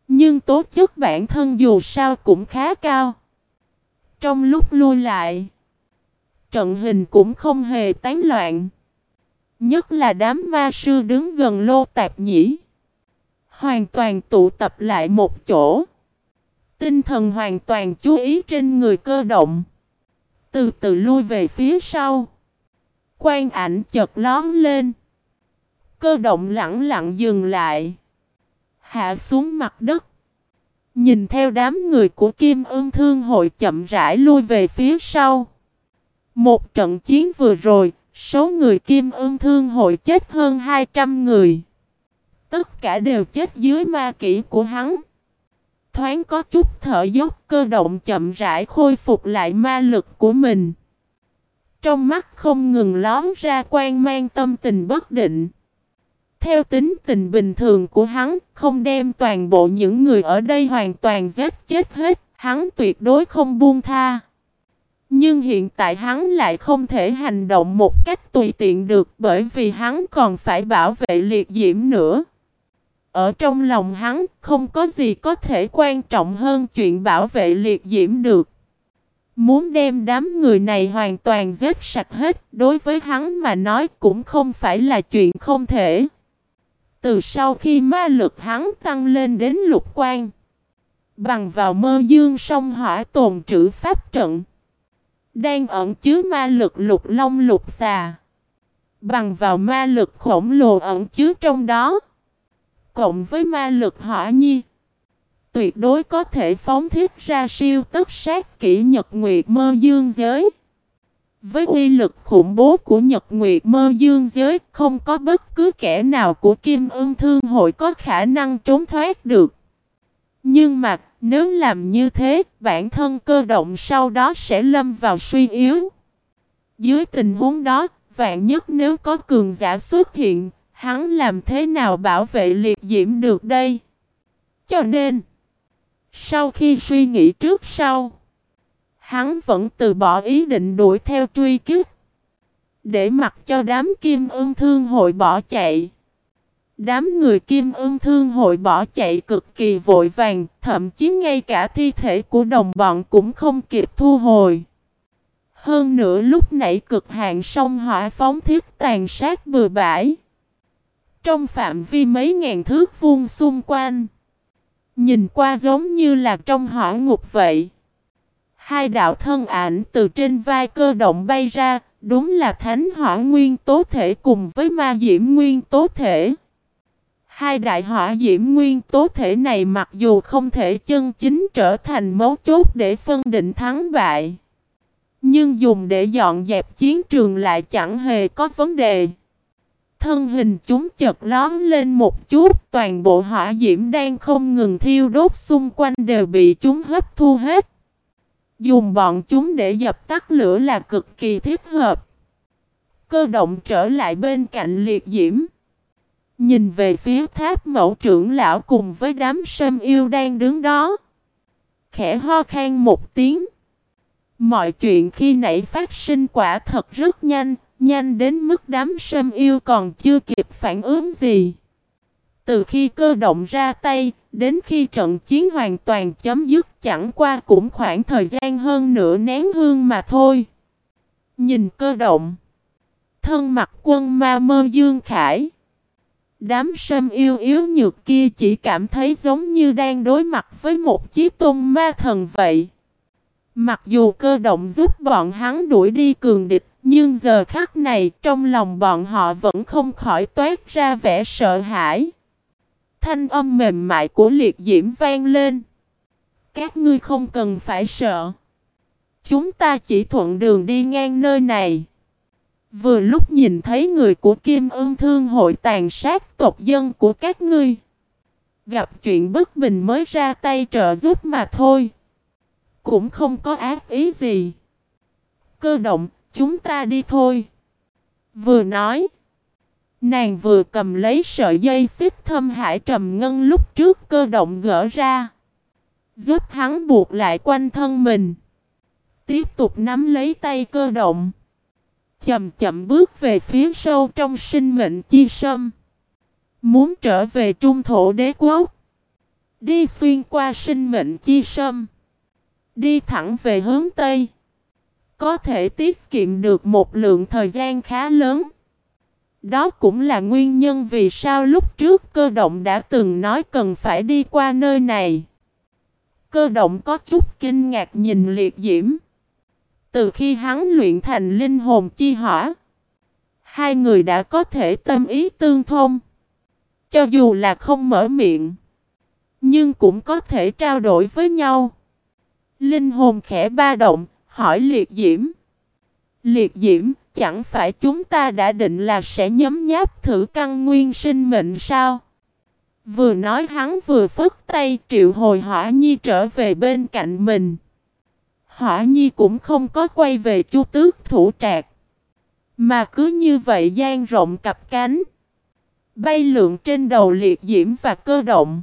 Nhưng tố chất bản thân dù sao cũng khá cao. Trong lúc lui lại, trận hình cũng không hề tán loạn. Nhất là đám ma sư đứng gần lô tạp nhĩ. Hoàn toàn tụ tập lại một chỗ. Tinh thần hoàn toàn chú ý trên người cơ động. Từ từ lui về phía sau. Quan ảnh chợt lón lên. Cơ động lặng lặng dừng lại. Hạ xuống mặt đất. Nhìn theo đám người của Kim Ưng Thương hội chậm rãi lui về phía sau. Một trận chiến vừa rồi, số người Kim ương Thương hội chết hơn 200 người. Tất cả đều chết dưới ma kỹ của hắn. Thoáng có chút thở dốc cơ động chậm rãi khôi phục lại ma lực của mình. Trong mắt không ngừng lón ra quan mang tâm tình bất định. Theo tính tình bình thường của hắn, không đem toàn bộ những người ở đây hoàn toàn giết chết hết, hắn tuyệt đối không buông tha. Nhưng hiện tại hắn lại không thể hành động một cách tùy tiện được bởi vì hắn còn phải bảo vệ liệt diễm nữa. Ở trong lòng hắn, không có gì có thể quan trọng hơn chuyện bảo vệ liệt diễm được. Muốn đem đám người này hoàn toàn giết sạch hết, đối với hắn mà nói cũng không phải là chuyện không thể. Từ sau khi ma lực hắn tăng lên đến lục quan. Bằng vào mơ dương sông hỏa tồn trữ pháp trận. Đang ẩn chứa ma lực lục long lục xà. Bằng vào ma lực khổng lồ ẩn chứa trong đó. Cộng với ma lực hỏa nhi. Tuyệt đối có thể phóng thiết ra siêu tất sát kỹ nhật nguyệt mơ dương giới. Với uy lực khủng bố của Nhật Nguyệt mơ dương giới, không có bất cứ kẻ nào của Kim Ưng Thương hội có khả năng trốn thoát được. Nhưng mà, nếu làm như thế, bản thân cơ động sau đó sẽ lâm vào suy yếu. Dưới tình huống đó, vạn nhất nếu có cường giả xuất hiện, hắn làm thế nào bảo vệ liệt diễm được đây? Cho nên, sau khi suy nghĩ trước sau, Hắn vẫn từ bỏ ý định đuổi theo truy kích. Để mặc cho đám kim ương thương hội bỏ chạy. Đám người kim ương thương hội bỏ chạy cực kỳ vội vàng, thậm chí ngay cả thi thể của đồng bọn cũng không kịp thu hồi. Hơn nữa lúc nãy cực hạn sông hỏa phóng thiết tàn sát bừa bãi. Trong phạm vi mấy ngàn thước vuông xung quanh. Nhìn qua giống như là trong hỏa ngục vậy. Hai đạo thân ảnh từ trên vai cơ động bay ra, Đúng là thánh hỏa nguyên tố thể cùng với ma diễm nguyên tố thể. Hai đại hỏa diễm nguyên tố thể này mặc dù không thể chân chính trở thành mấu chốt để phân định thắng bại. Nhưng dùng để dọn dẹp chiến trường lại chẳng hề có vấn đề. Thân hình chúng chật lón lên một chút, toàn bộ hỏa diễm đang không ngừng thiêu đốt xung quanh đều bị chúng hấp thu hết. Dùng bọn chúng để dập tắt lửa là cực kỳ thiết hợp. Cơ động trở lại bên cạnh liệt diễm. Nhìn về phía tháp mẫu trưởng lão cùng với đám sâm yêu đang đứng đó. Khẽ ho khan một tiếng. Mọi chuyện khi nãy phát sinh quả thật rất nhanh, nhanh đến mức đám sâm yêu còn chưa kịp phản ứng gì. Từ khi cơ động ra tay, đến khi trận chiến hoàn toàn chấm dứt chẳng qua cũng khoảng thời gian hơn nửa nén hương mà thôi. Nhìn cơ động, thân mặt quân ma mơ dương khải. Đám sâm yêu yếu nhược kia chỉ cảm thấy giống như đang đối mặt với một chiếc tôn ma thần vậy. Mặc dù cơ động giúp bọn hắn đuổi đi cường địch, nhưng giờ khắc này trong lòng bọn họ vẫn không khỏi toát ra vẻ sợ hãi. Thanh âm mềm mại của liệt diễm vang lên. Các ngươi không cần phải sợ. Chúng ta chỉ thuận đường đi ngang nơi này. Vừa lúc nhìn thấy người của Kim Ưng Thương hội tàn sát tộc dân của các ngươi. Gặp chuyện bất bình mới ra tay trợ giúp mà thôi. Cũng không có ác ý gì. Cơ động, chúng ta đi thôi. Vừa nói. Nàng vừa cầm lấy sợi dây xích thâm hải trầm ngân lúc trước cơ động gỡ ra. Giúp hắn buộc lại quanh thân mình. Tiếp tục nắm lấy tay cơ động. Chậm chậm bước về phía sâu trong sinh mệnh chi sâm. Muốn trở về trung thổ đế quốc. Đi xuyên qua sinh mệnh chi sâm. Đi thẳng về hướng Tây. Có thể tiết kiệm được một lượng thời gian khá lớn. Đó cũng là nguyên nhân vì sao lúc trước cơ động đã từng nói cần phải đi qua nơi này. Cơ động có chút kinh ngạc nhìn liệt diễm. Từ khi hắn luyện thành linh hồn chi hỏa, hai người đã có thể tâm ý tương thông. Cho dù là không mở miệng, nhưng cũng có thể trao đổi với nhau. Linh hồn khẽ ba động, hỏi liệt diễm. Liệt diễm, chẳng phải chúng ta đã định là sẽ nhấm nháp thử căn nguyên sinh mệnh sao? Vừa nói hắn vừa phất tay triệu hồi hỏa nhi trở về bên cạnh mình. Hỏa nhi cũng không có quay về chu tước thủ trạc. Mà cứ như vậy gian rộng cặp cánh. Bay lượn trên đầu liệt diễm và cơ động.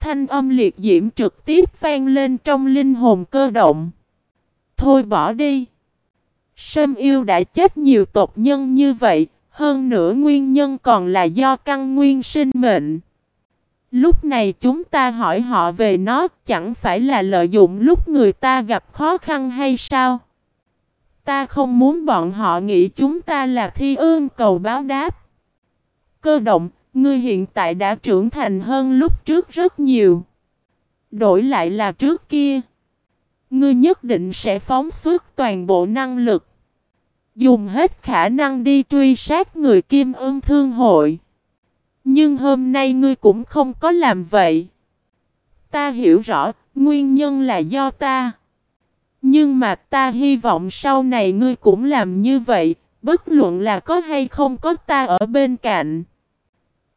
Thanh âm liệt diễm trực tiếp vang lên trong linh hồn cơ động. Thôi bỏ đi. Sâm yêu đã chết nhiều tộc nhân như vậy, hơn nữa nguyên nhân còn là do căn nguyên sinh mệnh. Lúc này chúng ta hỏi họ về nó chẳng phải là lợi dụng lúc người ta gặp khó khăn hay sao? Ta không muốn bọn họ nghĩ chúng ta là thi ương cầu báo đáp. Cơ động, ngươi hiện tại đã trưởng thành hơn lúc trước rất nhiều. Đổi lại là trước kia. Ngươi nhất định sẽ phóng xuất toàn bộ năng lực. Dùng hết khả năng đi truy sát người kim ương thương hội. Nhưng hôm nay ngươi cũng không có làm vậy. Ta hiểu rõ, nguyên nhân là do ta. Nhưng mà ta hy vọng sau này ngươi cũng làm như vậy, bất luận là có hay không có ta ở bên cạnh.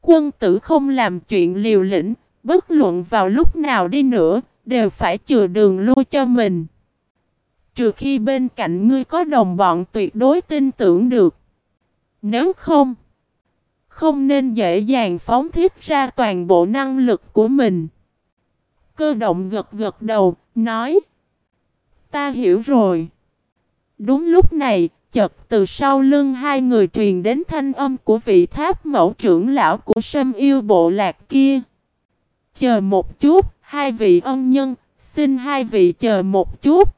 Quân tử không làm chuyện liều lĩnh, bất luận vào lúc nào đi nữa, đều phải chừa đường lui cho mình. Trừ khi bên cạnh ngươi có đồng bọn tuyệt đối tin tưởng được. Nếu không, không nên dễ dàng phóng thiết ra toàn bộ năng lực của mình. Cơ động gật gật đầu, nói. Ta hiểu rồi. Đúng lúc này, chợt từ sau lưng hai người truyền đến thanh âm của vị tháp mẫu trưởng lão của sâm yêu bộ lạc kia. Chờ một chút, hai vị ân nhân, xin hai vị chờ một chút.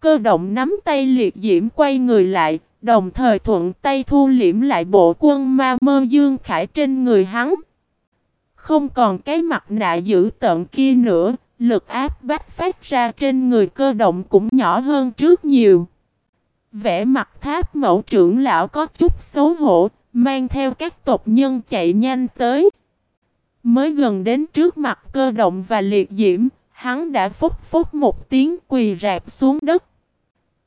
Cơ động nắm tay liệt diễm quay người lại, đồng thời thuận tay thu liễm lại bộ quân ma mơ dương khải trên người hắn. Không còn cái mặt nạ dữ tợn kia nữa, lực áp bách phát ra trên người cơ động cũng nhỏ hơn trước nhiều. Vẽ mặt tháp mẫu trưởng lão có chút xấu hổ, mang theo các tộc nhân chạy nhanh tới. Mới gần đến trước mặt cơ động và liệt diễm, hắn đã phúc phúc một tiếng quỳ rạp xuống đất.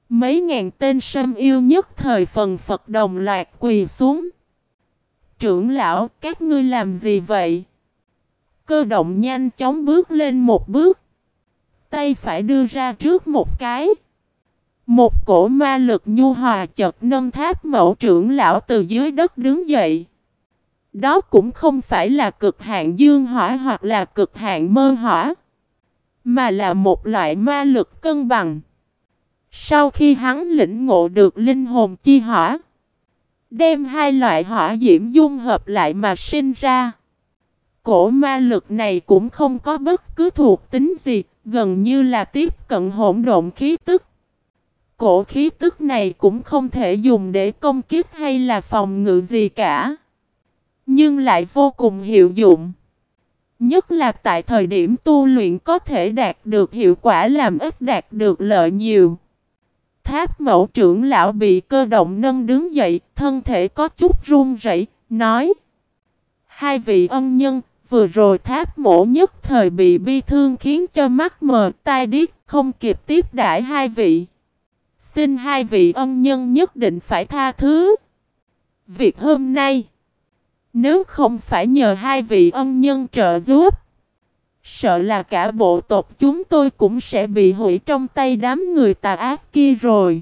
Mấy ngàn tên sâm yêu nhất thời phần Phật đồng loạt quỳ xuống. Trưởng lão, các ngươi làm gì vậy? Cơ động nhanh chóng bước lên một bước. Tay phải đưa ra trước một cái. Một cổ ma lực nhu hòa chợt nâng tháp mẫu trưởng lão từ dưới đất đứng dậy. Đó cũng không phải là cực hạn dương hỏa hoặc là cực hạn mơ hỏa. Mà là một loại ma lực cân bằng. Sau khi hắn lĩnh ngộ được linh hồn chi hỏa. Đem hai loại hỏa diễm dung hợp lại mà sinh ra. Cổ ma lực này cũng không có bất cứ thuộc tính gì, gần như là tiếp cận hỗn độn khí tức. Cổ khí tức này cũng không thể dùng để công kích hay là phòng ngự gì cả. Nhưng lại vô cùng hiệu dụng. Nhất là tại thời điểm tu luyện có thể đạt được hiệu quả làm ít đạt được lợi nhiều. Tháp mẫu trưởng lão bị cơ động nâng đứng dậy, thân thể có chút run rẩy, nói Hai vị ân nhân, vừa rồi tháp mổ nhất thời bị bi thương khiến cho mắt mờ tai điếc, không kịp tiếp đãi hai vị. Xin hai vị ân nhân nhất định phải tha thứ. Việc hôm nay, nếu không phải nhờ hai vị ân nhân trợ giúp, sợ là cả bộ tộc chúng tôi cũng sẽ bị hủy trong tay đám người tà ác kia rồi.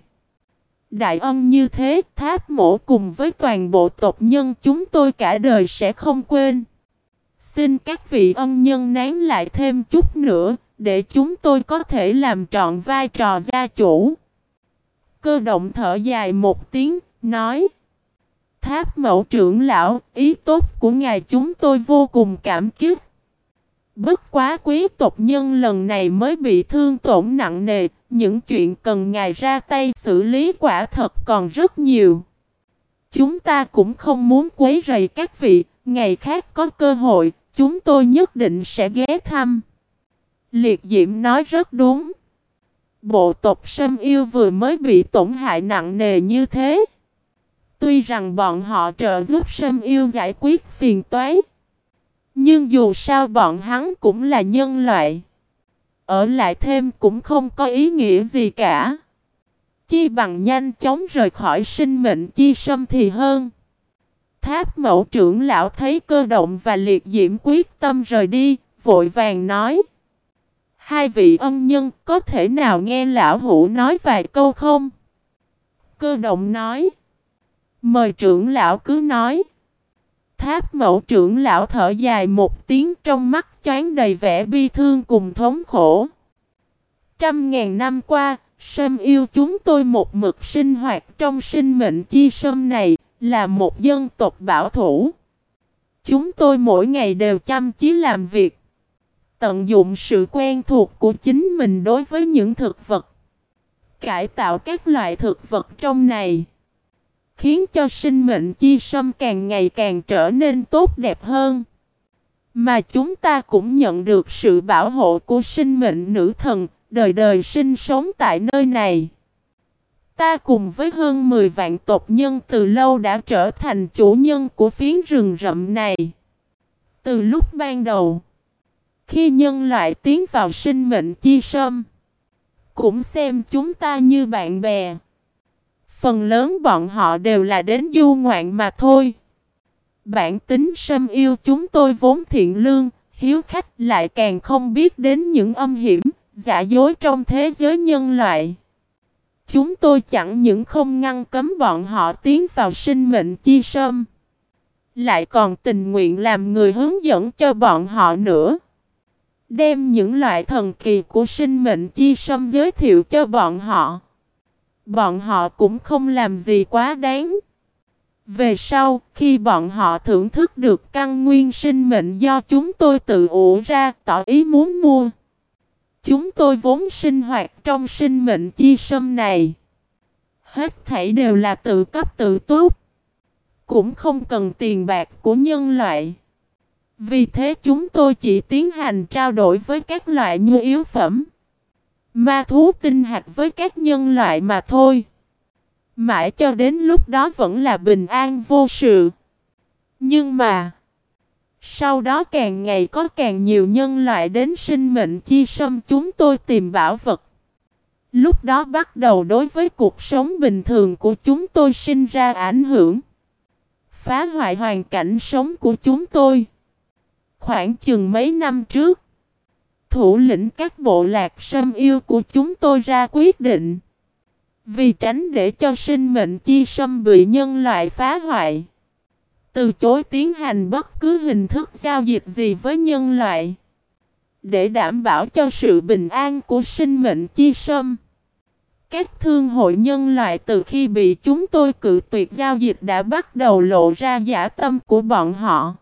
Đại ân như thế, tháp mổ cùng với toàn bộ tộc nhân chúng tôi cả đời sẽ không quên. Xin các vị ân nhân nán lại thêm chút nữa, để chúng tôi có thể làm trọn vai trò gia chủ. Cơ động thở dài một tiếng, nói Tháp mẫu trưởng lão, ý tốt của ngài chúng tôi vô cùng cảm kích. Bất quá quý tộc nhân lần này mới bị thương tổn nặng nề, những chuyện cần ngài ra tay xử lý quả thật còn rất nhiều. Chúng ta cũng không muốn quấy rầy các vị, ngày khác có cơ hội, chúng tôi nhất định sẽ ghé thăm. Liệt Diễm nói rất đúng. Bộ tộc Sâm Yêu vừa mới bị tổn hại nặng nề như thế. Tuy rằng bọn họ trợ giúp Sâm Yêu giải quyết phiền toái. Nhưng dù sao bọn hắn cũng là nhân loại. Ở lại thêm cũng không có ý nghĩa gì cả. Chi bằng nhanh chóng rời khỏi sinh mệnh chi sâm thì hơn. Tháp mẫu trưởng lão thấy cơ động và liệt diễm quyết tâm rời đi, vội vàng nói. Hai vị ân nhân có thể nào nghe lão hủ nói vài câu không? Cơ động nói. Mời trưởng lão cứ nói. Tháp mẫu trưởng lão thở dài một tiếng trong mắt chán đầy vẻ bi thương cùng thống khổ. Trăm ngàn năm qua, Sâm yêu chúng tôi một mực sinh hoạt trong sinh mệnh chi sâm này, là một dân tộc bảo thủ. Chúng tôi mỗi ngày đều chăm chí làm việc. Tận dụng sự quen thuộc của chính mình đối với những thực vật. Cải tạo các loại thực vật trong này khiến cho sinh mệnh chi sâm càng ngày càng trở nên tốt đẹp hơn. Mà chúng ta cũng nhận được sự bảo hộ của sinh mệnh nữ thần, đời đời sinh sống tại nơi này. Ta cùng với hơn 10 vạn tộc nhân từ lâu đã trở thành chủ nhân của phiến rừng rậm này. Từ lúc ban đầu, khi nhân loại tiến vào sinh mệnh chi sâm, cũng xem chúng ta như bạn bè. Phần lớn bọn họ đều là đến du ngoạn mà thôi. Bản tính sâm yêu chúng tôi vốn thiện lương, hiếu khách lại càng không biết đến những âm hiểm, giả dối trong thế giới nhân loại. Chúng tôi chẳng những không ngăn cấm bọn họ tiến vào sinh mệnh chi sâm, lại còn tình nguyện làm người hướng dẫn cho bọn họ nữa. Đem những loại thần kỳ của sinh mệnh chi sâm giới thiệu cho bọn họ. Bọn họ cũng không làm gì quá đáng. Về sau, khi bọn họ thưởng thức được căn nguyên sinh mệnh do chúng tôi tự ủ ra, tỏ ý muốn mua. Chúng tôi vốn sinh hoạt trong sinh mệnh chi sâm này. Hết thảy đều là tự cấp tự tốt, Cũng không cần tiền bạc của nhân loại. Vì thế chúng tôi chỉ tiến hành trao đổi với các loại nhu yếu phẩm. Ma thú tinh hạt với các nhân loại mà thôi. Mãi cho đến lúc đó vẫn là bình an vô sự. Nhưng mà, sau đó càng ngày có càng nhiều nhân loại đến sinh mệnh chi sâm chúng tôi tìm bảo vật. Lúc đó bắt đầu đối với cuộc sống bình thường của chúng tôi sinh ra ảnh hưởng. Phá hoại hoàn cảnh sống của chúng tôi. Khoảng chừng mấy năm trước, thủ lĩnh các bộ lạc sâm yêu của chúng tôi ra quyết định. Vì tránh để cho sinh mệnh chi sâm bị nhân loại phá hoại. Từ chối tiến hành bất cứ hình thức giao dịch gì với nhân loại. Để đảm bảo cho sự bình an của sinh mệnh chi sâm. Các thương hội nhân loại từ khi bị chúng tôi cự tuyệt giao dịch đã bắt đầu lộ ra giả tâm của bọn họ.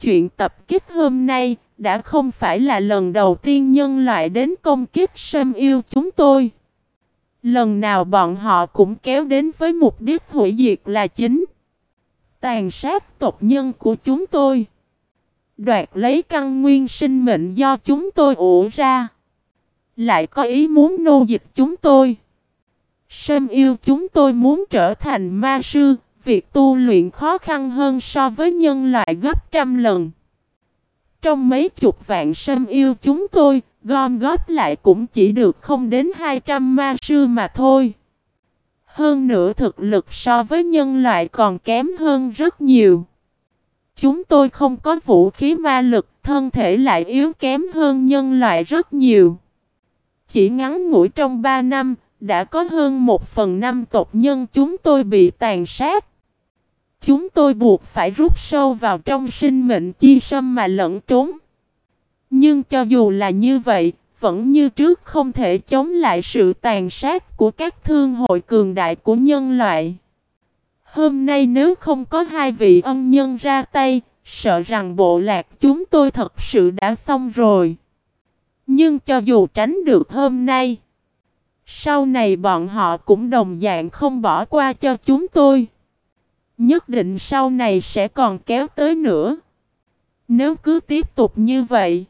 Chuyện tập kích hôm nay đã không phải là lần đầu tiên nhân loại đến công kích sâm yêu chúng tôi. Lần nào bọn họ cũng kéo đến với mục đích hủy diệt là chính. Tàn sát tộc nhân của chúng tôi. Đoạt lấy căn nguyên sinh mệnh do chúng tôi ủ ra. Lại có ý muốn nô dịch chúng tôi. Sâm yêu chúng tôi muốn trở thành ma sư. Việc tu luyện khó khăn hơn so với nhân loại gấp trăm lần. Trong mấy chục vạn sâm yêu chúng tôi, gom góp lại cũng chỉ được không đến 200 ma sư mà thôi. Hơn nữa thực lực so với nhân loại còn kém hơn rất nhiều. Chúng tôi không có vũ khí ma lực, thân thể lại yếu kém hơn nhân loại rất nhiều. Chỉ ngắn ngủi trong 3 năm, đã có hơn một phần năm tộc nhân chúng tôi bị tàn sát. Chúng tôi buộc phải rút sâu vào trong sinh mệnh chi sâm mà lẫn trốn. Nhưng cho dù là như vậy, vẫn như trước không thể chống lại sự tàn sát của các thương hội cường đại của nhân loại. Hôm nay nếu không có hai vị ân nhân ra tay, sợ rằng bộ lạc chúng tôi thật sự đã xong rồi. Nhưng cho dù tránh được hôm nay, sau này bọn họ cũng đồng dạng không bỏ qua cho chúng tôi. Nhất định sau này sẽ còn kéo tới nữa. Nếu cứ tiếp tục như vậy,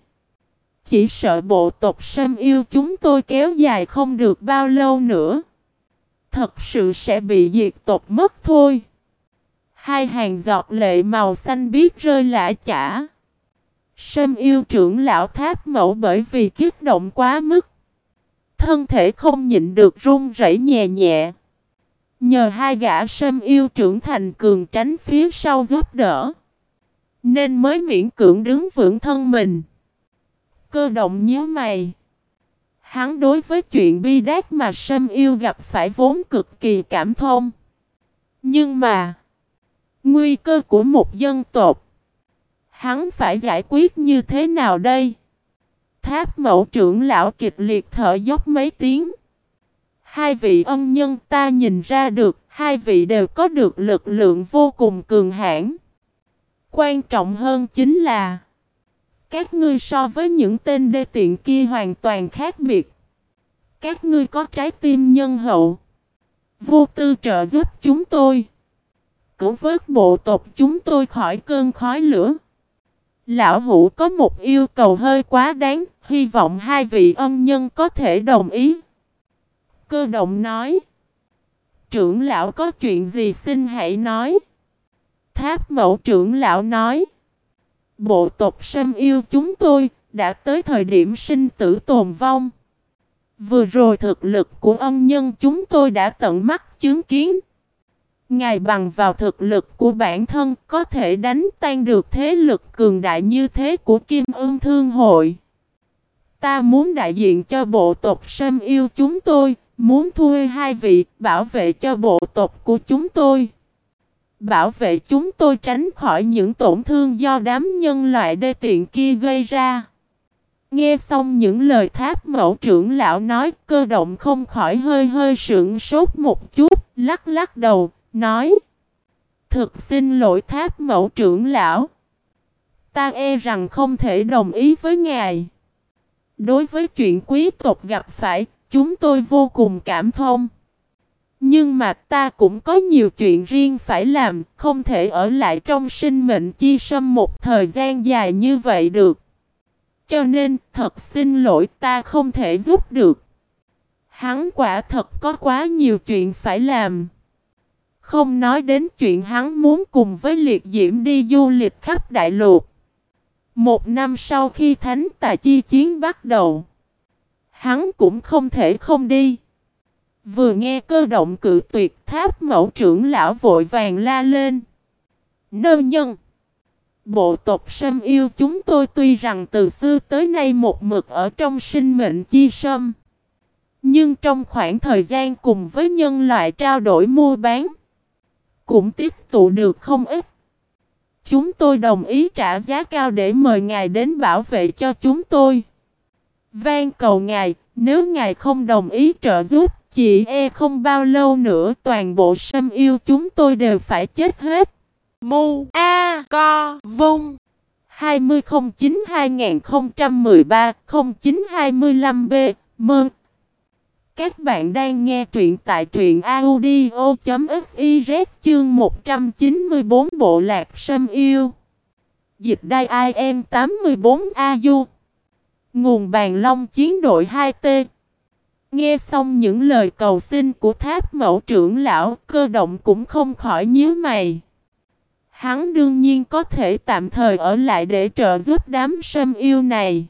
chỉ sợ bộ tộc sâm yêu chúng tôi kéo dài không được bao lâu nữa. Thật sự sẽ bị diệt tộc mất thôi. Hai hàng giọt lệ màu xanh biết rơi lã chả. Sâm yêu trưởng lão tháp mẫu bởi vì kích động quá mức. Thân thể không nhịn được run rẩy nhẹ nhẹ. Nhờ hai gã sâm yêu trưởng thành cường tránh phía sau giúp đỡ. Nên mới miễn cưỡng đứng vững thân mình. Cơ động nhíu mày. Hắn đối với chuyện bi đát mà sâm yêu gặp phải vốn cực kỳ cảm thông. Nhưng mà, nguy cơ của một dân tộc, hắn phải giải quyết như thế nào đây? Tháp mẫu trưởng lão kịch liệt thở dốc mấy tiếng. Hai vị ân nhân ta nhìn ra được, hai vị đều có được lực lượng vô cùng cường hãn. Quan trọng hơn chính là các ngươi so với những tên đê tiện kia hoàn toàn khác biệt. Các ngươi có trái tim nhân hậu. Vô tư trợ giúp chúng tôi. Cứu vớt bộ tộc chúng tôi khỏi cơn khói lửa. Lão hủ có một yêu cầu hơi quá đáng, hy vọng hai vị ân nhân có thể đồng ý. Cơ động nói. Trưởng lão có chuyện gì xin hãy nói. Tháp mẫu trưởng lão nói. Bộ tộc sâm yêu chúng tôi đã tới thời điểm sinh tử tồn vong. Vừa rồi thực lực của ân nhân chúng tôi đã tận mắt chứng kiến. Ngài bằng vào thực lực của bản thân có thể đánh tan được thế lực cường đại như thế của Kim Ưng Thương Hội. Ta muốn đại diện cho bộ tộc Sâm yêu chúng tôi, muốn thuê hai vị bảo vệ cho bộ tộc của chúng tôi. Bảo vệ chúng tôi tránh khỏi những tổn thương do đám nhân loại đê tiện kia gây ra. Nghe xong những lời tháp mẫu trưởng lão nói cơ động không khỏi hơi hơi sượng sốt một chút, lắc lắc đầu, nói Thực xin lỗi tháp mẫu trưởng lão. Ta e rằng không thể đồng ý với ngài. Đối với chuyện quý tộc gặp phải, chúng tôi vô cùng cảm thông. Nhưng mà ta cũng có nhiều chuyện riêng phải làm, không thể ở lại trong sinh mệnh chi sâm một thời gian dài như vậy được. Cho nên, thật xin lỗi ta không thể giúp được. Hắn quả thật có quá nhiều chuyện phải làm. Không nói đến chuyện hắn muốn cùng với liệt diễm đi du lịch khắp đại lục. Một năm sau khi thánh tà chi chiến bắt đầu, hắn cũng không thể không đi. Vừa nghe cơ động cự tuyệt tháp mẫu trưởng lão vội vàng la lên. Nơ nhân! Bộ tộc sâm yêu chúng tôi tuy rằng từ xưa tới nay một mực ở trong sinh mệnh chi sâm. Nhưng trong khoảng thời gian cùng với nhân loại trao đổi mua bán, cũng tiếp tụ được không ít. Chúng tôi đồng ý trả giá cao để mời ngài đến bảo vệ cho chúng tôi. Van cầu ngài, nếu ngài không đồng ý trợ giúp, chị e không bao lâu nữa toàn bộ sâm yêu chúng tôi đều phải chết hết. Mu A Co Vung. 2009-2013-0925B Mơn. Các bạn đang nghe truyện tại truyện audio.fiz chương 194 Bộ Lạc Sâm Yêu. Dịch đai IM 84AU Nguồn bàn long chiến đội 2T Nghe xong những lời cầu xin của tháp mẫu trưởng lão cơ động cũng không khỏi nhíu mày Hắn đương nhiên có thể tạm thời ở lại để trợ giúp đám sâm yêu này.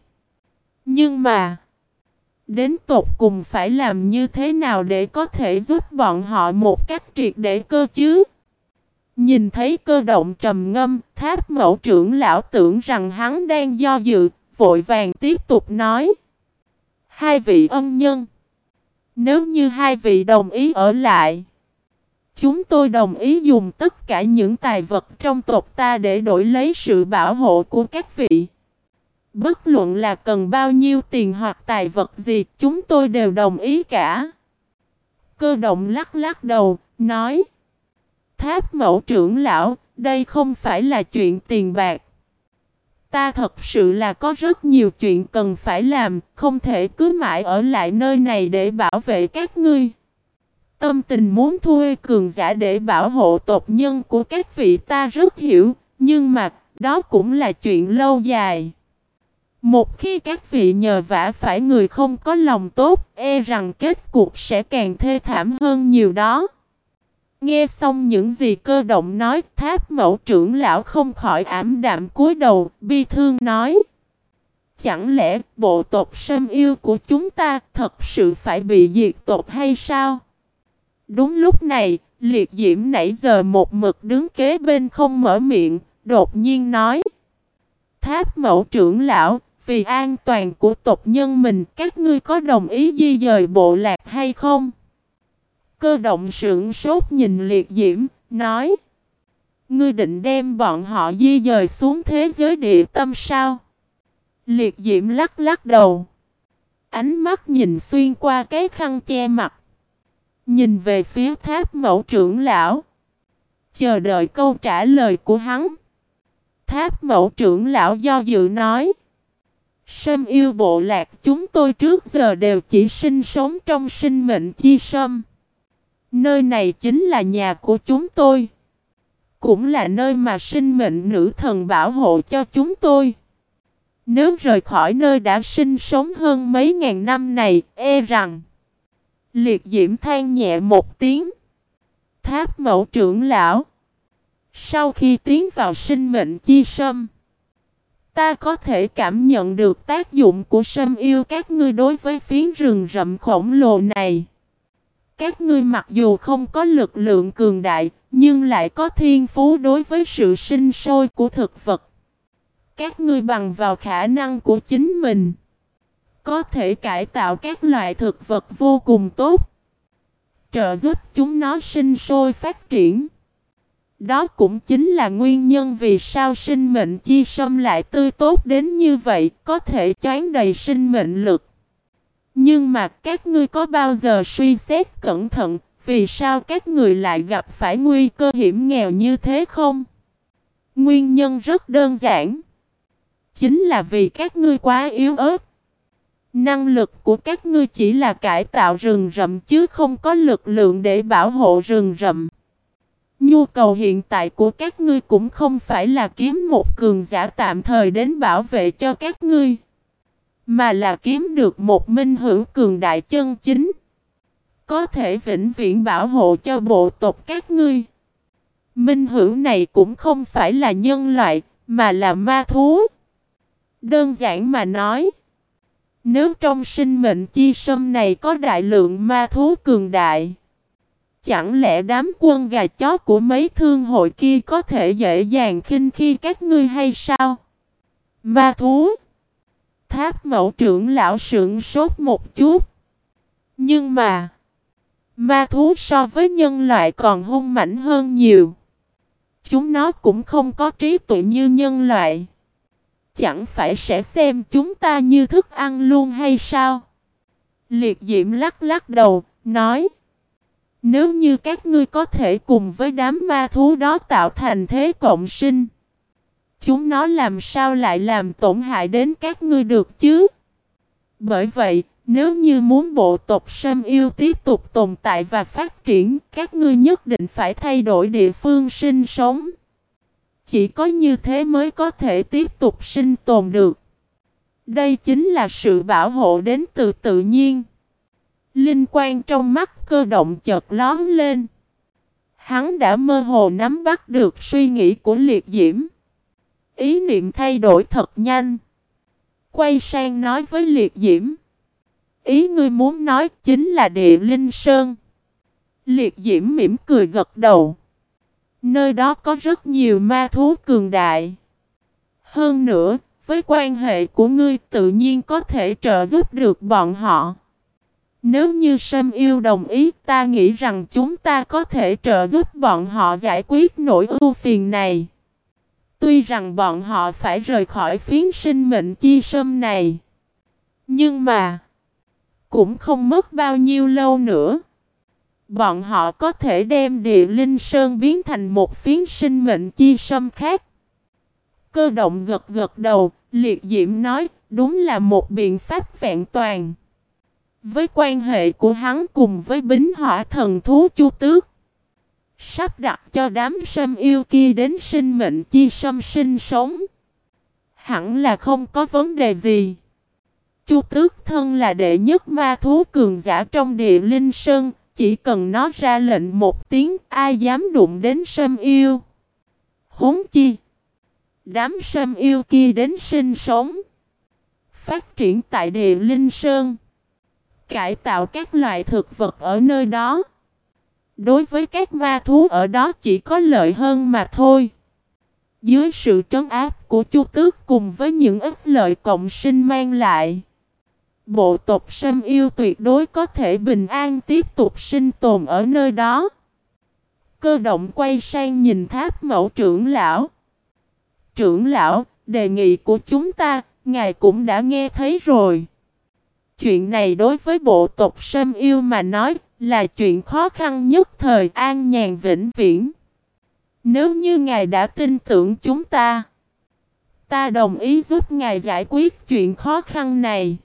Nhưng mà, đến tột cùng phải làm như thế nào để có thể giúp bọn họ một cách triệt để cơ chứ? Nhìn thấy cơ động trầm ngâm, tháp mẫu trưởng lão tưởng rằng hắn đang do dự, vội vàng tiếp tục nói. Hai vị ân nhân, nếu như hai vị đồng ý ở lại, Chúng tôi đồng ý dùng tất cả những tài vật trong tộc ta để đổi lấy sự bảo hộ của các vị. Bất luận là cần bao nhiêu tiền hoặc tài vật gì, chúng tôi đều đồng ý cả. Cơ động lắc lắc đầu, nói Tháp mẫu trưởng lão, đây không phải là chuyện tiền bạc. Ta thật sự là có rất nhiều chuyện cần phải làm, không thể cứ mãi ở lại nơi này để bảo vệ các ngươi. Tâm tình muốn thuê cường giả để bảo hộ tộc nhân của các vị ta rất hiểu, nhưng mà đó cũng là chuyện lâu dài. Một khi các vị nhờ vả phải người không có lòng tốt, e rằng kết cục sẽ càng thê thảm hơn nhiều đó. Nghe xong những gì cơ động nói, tháp mẫu trưởng lão không khỏi ảm đạm cúi đầu, bi thương nói. Chẳng lẽ bộ tộc sâm yêu của chúng ta thật sự phải bị diệt tộc hay sao? Đúng lúc này, liệt diễm nãy giờ một mực đứng kế bên không mở miệng, đột nhiên nói. Tháp mẫu trưởng lão, vì an toàn của tộc nhân mình, các ngươi có đồng ý di dời bộ lạc hay không? Cơ động sững sốt nhìn liệt diễm, nói. Ngươi định đem bọn họ di dời xuống thế giới địa tâm sao? Liệt diễm lắc lắc đầu. Ánh mắt nhìn xuyên qua cái khăn che mặt. Nhìn về phía tháp mẫu trưởng lão. Chờ đợi câu trả lời của hắn. Tháp mẫu trưởng lão do dự nói. Sâm yêu bộ lạc chúng tôi trước giờ đều chỉ sinh sống trong sinh mệnh chi sâm. Nơi này chính là nhà của chúng tôi. Cũng là nơi mà sinh mệnh nữ thần bảo hộ cho chúng tôi. Nếu rời khỏi nơi đã sinh sống hơn mấy ngàn năm này, e rằng Liệt diễm than nhẹ một tiếng. Tháp mẫu trưởng lão. Sau khi tiến vào sinh mệnh chi sâm. Ta có thể cảm nhận được tác dụng của sâm yêu các ngươi đối với phiến rừng rậm khổng lồ này. Các ngươi mặc dù không có lực lượng cường đại, nhưng lại có thiên phú đối với sự sinh sôi của thực vật. Các ngươi bằng vào khả năng của chính mình có thể cải tạo các loại thực vật vô cùng tốt, trợ giúp chúng nó sinh sôi phát triển. Đó cũng chính là nguyên nhân vì sao sinh mệnh chi sâm lại tươi tốt đến như vậy, có thể choán đầy sinh mệnh lực. Nhưng mà các ngươi có bao giờ suy xét cẩn thận, vì sao các người lại gặp phải nguy cơ hiểm nghèo như thế không? Nguyên nhân rất đơn giản. Chính là vì các ngươi quá yếu ớt. Năng lực của các ngươi chỉ là cải tạo rừng rậm chứ không có lực lượng để bảo hộ rừng rậm. Nhu cầu hiện tại của các ngươi cũng không phải là kiếm một cường giả tạm thời đến bảo vệ cho các ngươi, mà là kiếm được một minh hữu cường đại chân chính. có thể vĩnh viễn bảo hộ cho bộ tộc các ngươi. Minh hữu này cũng không phải là nhân loại, mà là ma thú. Đơn giản mà nói, nếu trong sinh mệnh chi sâm này có đại lượng ma thú cường đại, chẳng lẽ đám quân gà chó của mấy thương hội kia có thể dễ dàng khinh khi các ngươi hay sao? Ma thú Tháp mẫu trưởng lão sưởng sốt một chút. Nhưng mà, ma thú so với nhân loại còn hung mảnh hơn nhiều. Chúng nó cũng không có trí tuệ như nhân loại. Chẳng phải sẽ xem chúng ta như thức ăn luôn hay sao? Liệt diễm lắc lắc đầu, nói. Nếu như các ngươi có thể cùng với đám ma thú đó tạo thành thế cộng sinh. Chúng nó làm sao lại làm tổn hại đến các ngươi được chứ? Bởi vậy, nếu như muốn bộ tộc Sâm Yêu tiếp tục tồn tại và phát triển, các ngươi nhất định phải thay đổi địa phương sinh sống. Chỉ có như thế mới có thể tiếp tục sinh tồn được. Đây chính là sự bảo hộ đến từ tự nhiên. Linh quan trong mắt cơ động chợt lón lên. Hắn đã mơ hồ nắm bắt được suy nghĩ của liệt diễm. Ý niệm thay đổi thật nhanh. Quay sang nói với liệt diễm. Ý ngươi muốn nói chính là địa linh sơn. Liệt diễm mỉm cười gật đầu. Nơi đó có rất nhiều ma thú cường đại. Hơn nữa, với quan hệ của ngươi tự nhiên có thể trợ giúp được bọn họ. Nếu như Sâm Yêu đồng ý ta nghĩ rằng chúng ta có thể trợ giúp bọn họ giải quyết nỗi ưu phiền này. Tuy rằng bọn họ phải rời khỏi phiến sinh mệnh chi sâm này. Nhưng mà. Cũng không mất bao nhiêu lâu nữa. Bọn họ có thể đem địa linh sơn biến thành một phiến sinh mệnh chi sâm khác. Cơ động gật gật đầu, liệt diễm nói, đúng là một biện pháp vẹn toàn. Với quan hệ của hắn cùng với bính hỏa thần thú chu tước. Sắp đặt cho đám sâm yêu kia đến sinh mệnh chi sâm sinh sống. Hẳn là không có vấn đề gì. Chu tước thân là đệ nhất ma thú cường giả trong địa linh sơn. Chỉ cần nó ra lệnh một tiếng, ai dám đụng đến sâm yêu. Huống chi. Đám sâm yêu kia đến sinh sống. Phát triển tại địa linh sơn. Cải tạo các loại thực vật ở nơi đó. Đối với các ma thú ở đó chỉ có lợi hơn mà thôi. Dưới sự trấn áp của Chu Tước cùng với những ích lợi cộng sinh mang lại, bộ tộc Sâm Yêu tuyệt đối có thể bình an tiếp tục sinh tồn ở nơi đó. Cơ động quay sang nhìn tháp mẫu trưởng lão. Trưởng lão, đề nghị của chúng ta, ngài cũng đã nghe thấy rồi. Chuyện này đối với bộ tộc Sâm Yêu mà nói là chuyện khó khăn nhất thời an nhàn vĩnh viễn. Nếu như Ngài đã tin tưởng chúng ta, ta đồng ý giúp Ngài giải quyết chuyện khó khăn này.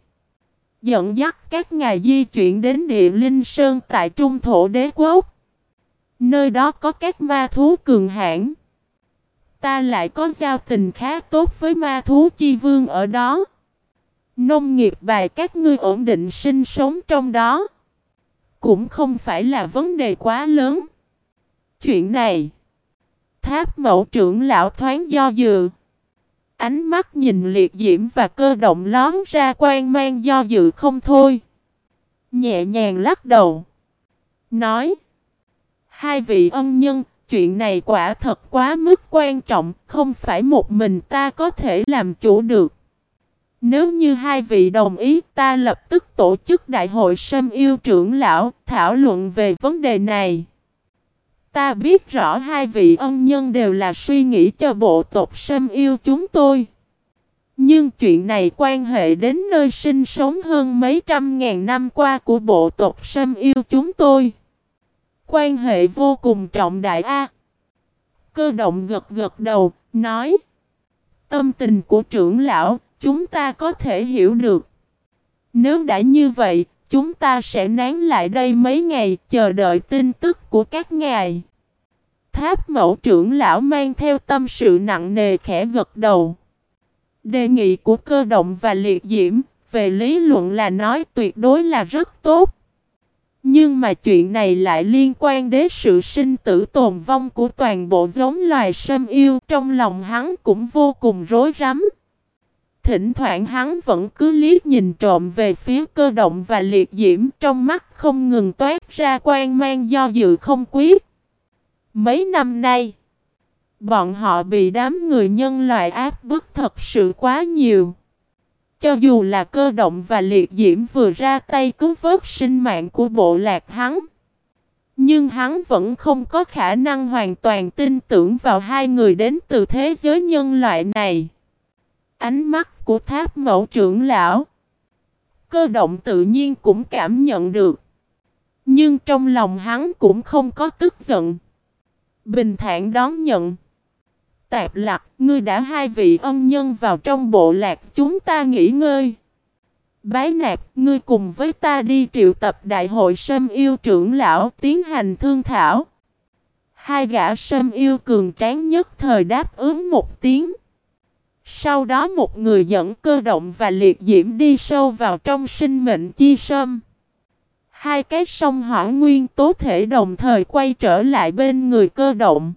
Dẫn dắt các ngài di chuyển đến địa linh sơn tại trung thổ đế quốc. Nơi đó có các ma thú cường hãn. Ta lại có giao tình khá tốt với ma thú chi vương ở đó. Nông nghiệp bài các ngươi ổn định sinh sống trong đó cũng không phải là vấn đề quá lớn. Chuyện này, tháp mẫu trưởng lão thoáng do dự. Ánh mắt nhìn liệt diễm và cơ động lón ra quan mang do dự không thôi. Nhẹ nhàng lắc đầu. Nói. Hai vị ân nhân, chuyện này quả thật quá mức quan trọng, không phải một mình ta có thể làm chủ được. Nếu như hai vị đồng ý, ta lập tức tổ chức đại hội sâm yêu trưởng lão, thảo luận về vấn đề này. Ta biết rõ hai vị ân nhân đều là suy nghĩ cho bộ tộc sâm yêu chúng tôi. Nhưng chuyện này quan hệ đến nơi sinh sống hơn mấy trăm ngàn năm qua của bộ tộc sâm yêu chúng tôi. Quan hệ vô cùng trọng đại A. Cơ động gật gật đầu, nói. Tâm tình của trưởng lão, chúng ta có thể hiểu được. Nếu đã như vậy, chúng ta sẽ nán lại đây mấy ngày chờ đợi tin tức của các ngài. Tháp mẫu trưởng lão mang theo tâm sự nặng nề khẽ gật đầu. Đề nghị của cơ động và liệt diễm về lý luận là nói tuyệt đối là rất tốt. Nhưng mà chuyện này lại liên quan đến sự sinh tử tồn vong của toàn bộ giống loài sâm yêu. Trong lòng hắn cũng vô cùng rối rắm. Thỉnh thoảng hắn vẫn cứ liếc nhìn trộm về phía cơ động và liệt diễm trong mắt không ngừng toát ra quan mang do dự không quyết. Mấy năm nay, bọn họ bị đám người nhân loại áp bức thật sự quá nhiều. Cho dù là cơ động và liệt diễm vừa ra tay cứu vớt sinh mạng của bộ lạc hắn. Nhưng hắn vẫn không có khả năng hoàn toàn tin tưởng vào hai người đến từ thế giới nhân loại này. Ánh mắt của tháp mẫu trưởng lão. Cơ động tự nhiên cũng cảm nhận được. Nhưng trong lòng hắn cũng không có tức giận. Bình thản đón nhận. Tạp lạc, ngươi đã hai vị ân nhân vào trong bộ lạc chúng ta nghỉ ngơi. Bái nạp, ngươi cùng với ta đi triệu tập đại hội sâm yêu trưởng lão tiến hành thương thảo. Hai gã sâm yêu cường tráng nhất thời đáp ứng một tiếng. Sau đó một người dẫn cơ động và liệt diễm đi sâu vào trong sinh mệnh chi sâm. Hai cái sông hỏa nguyên tố thể đồng thời quay trở lại bên người cơ động.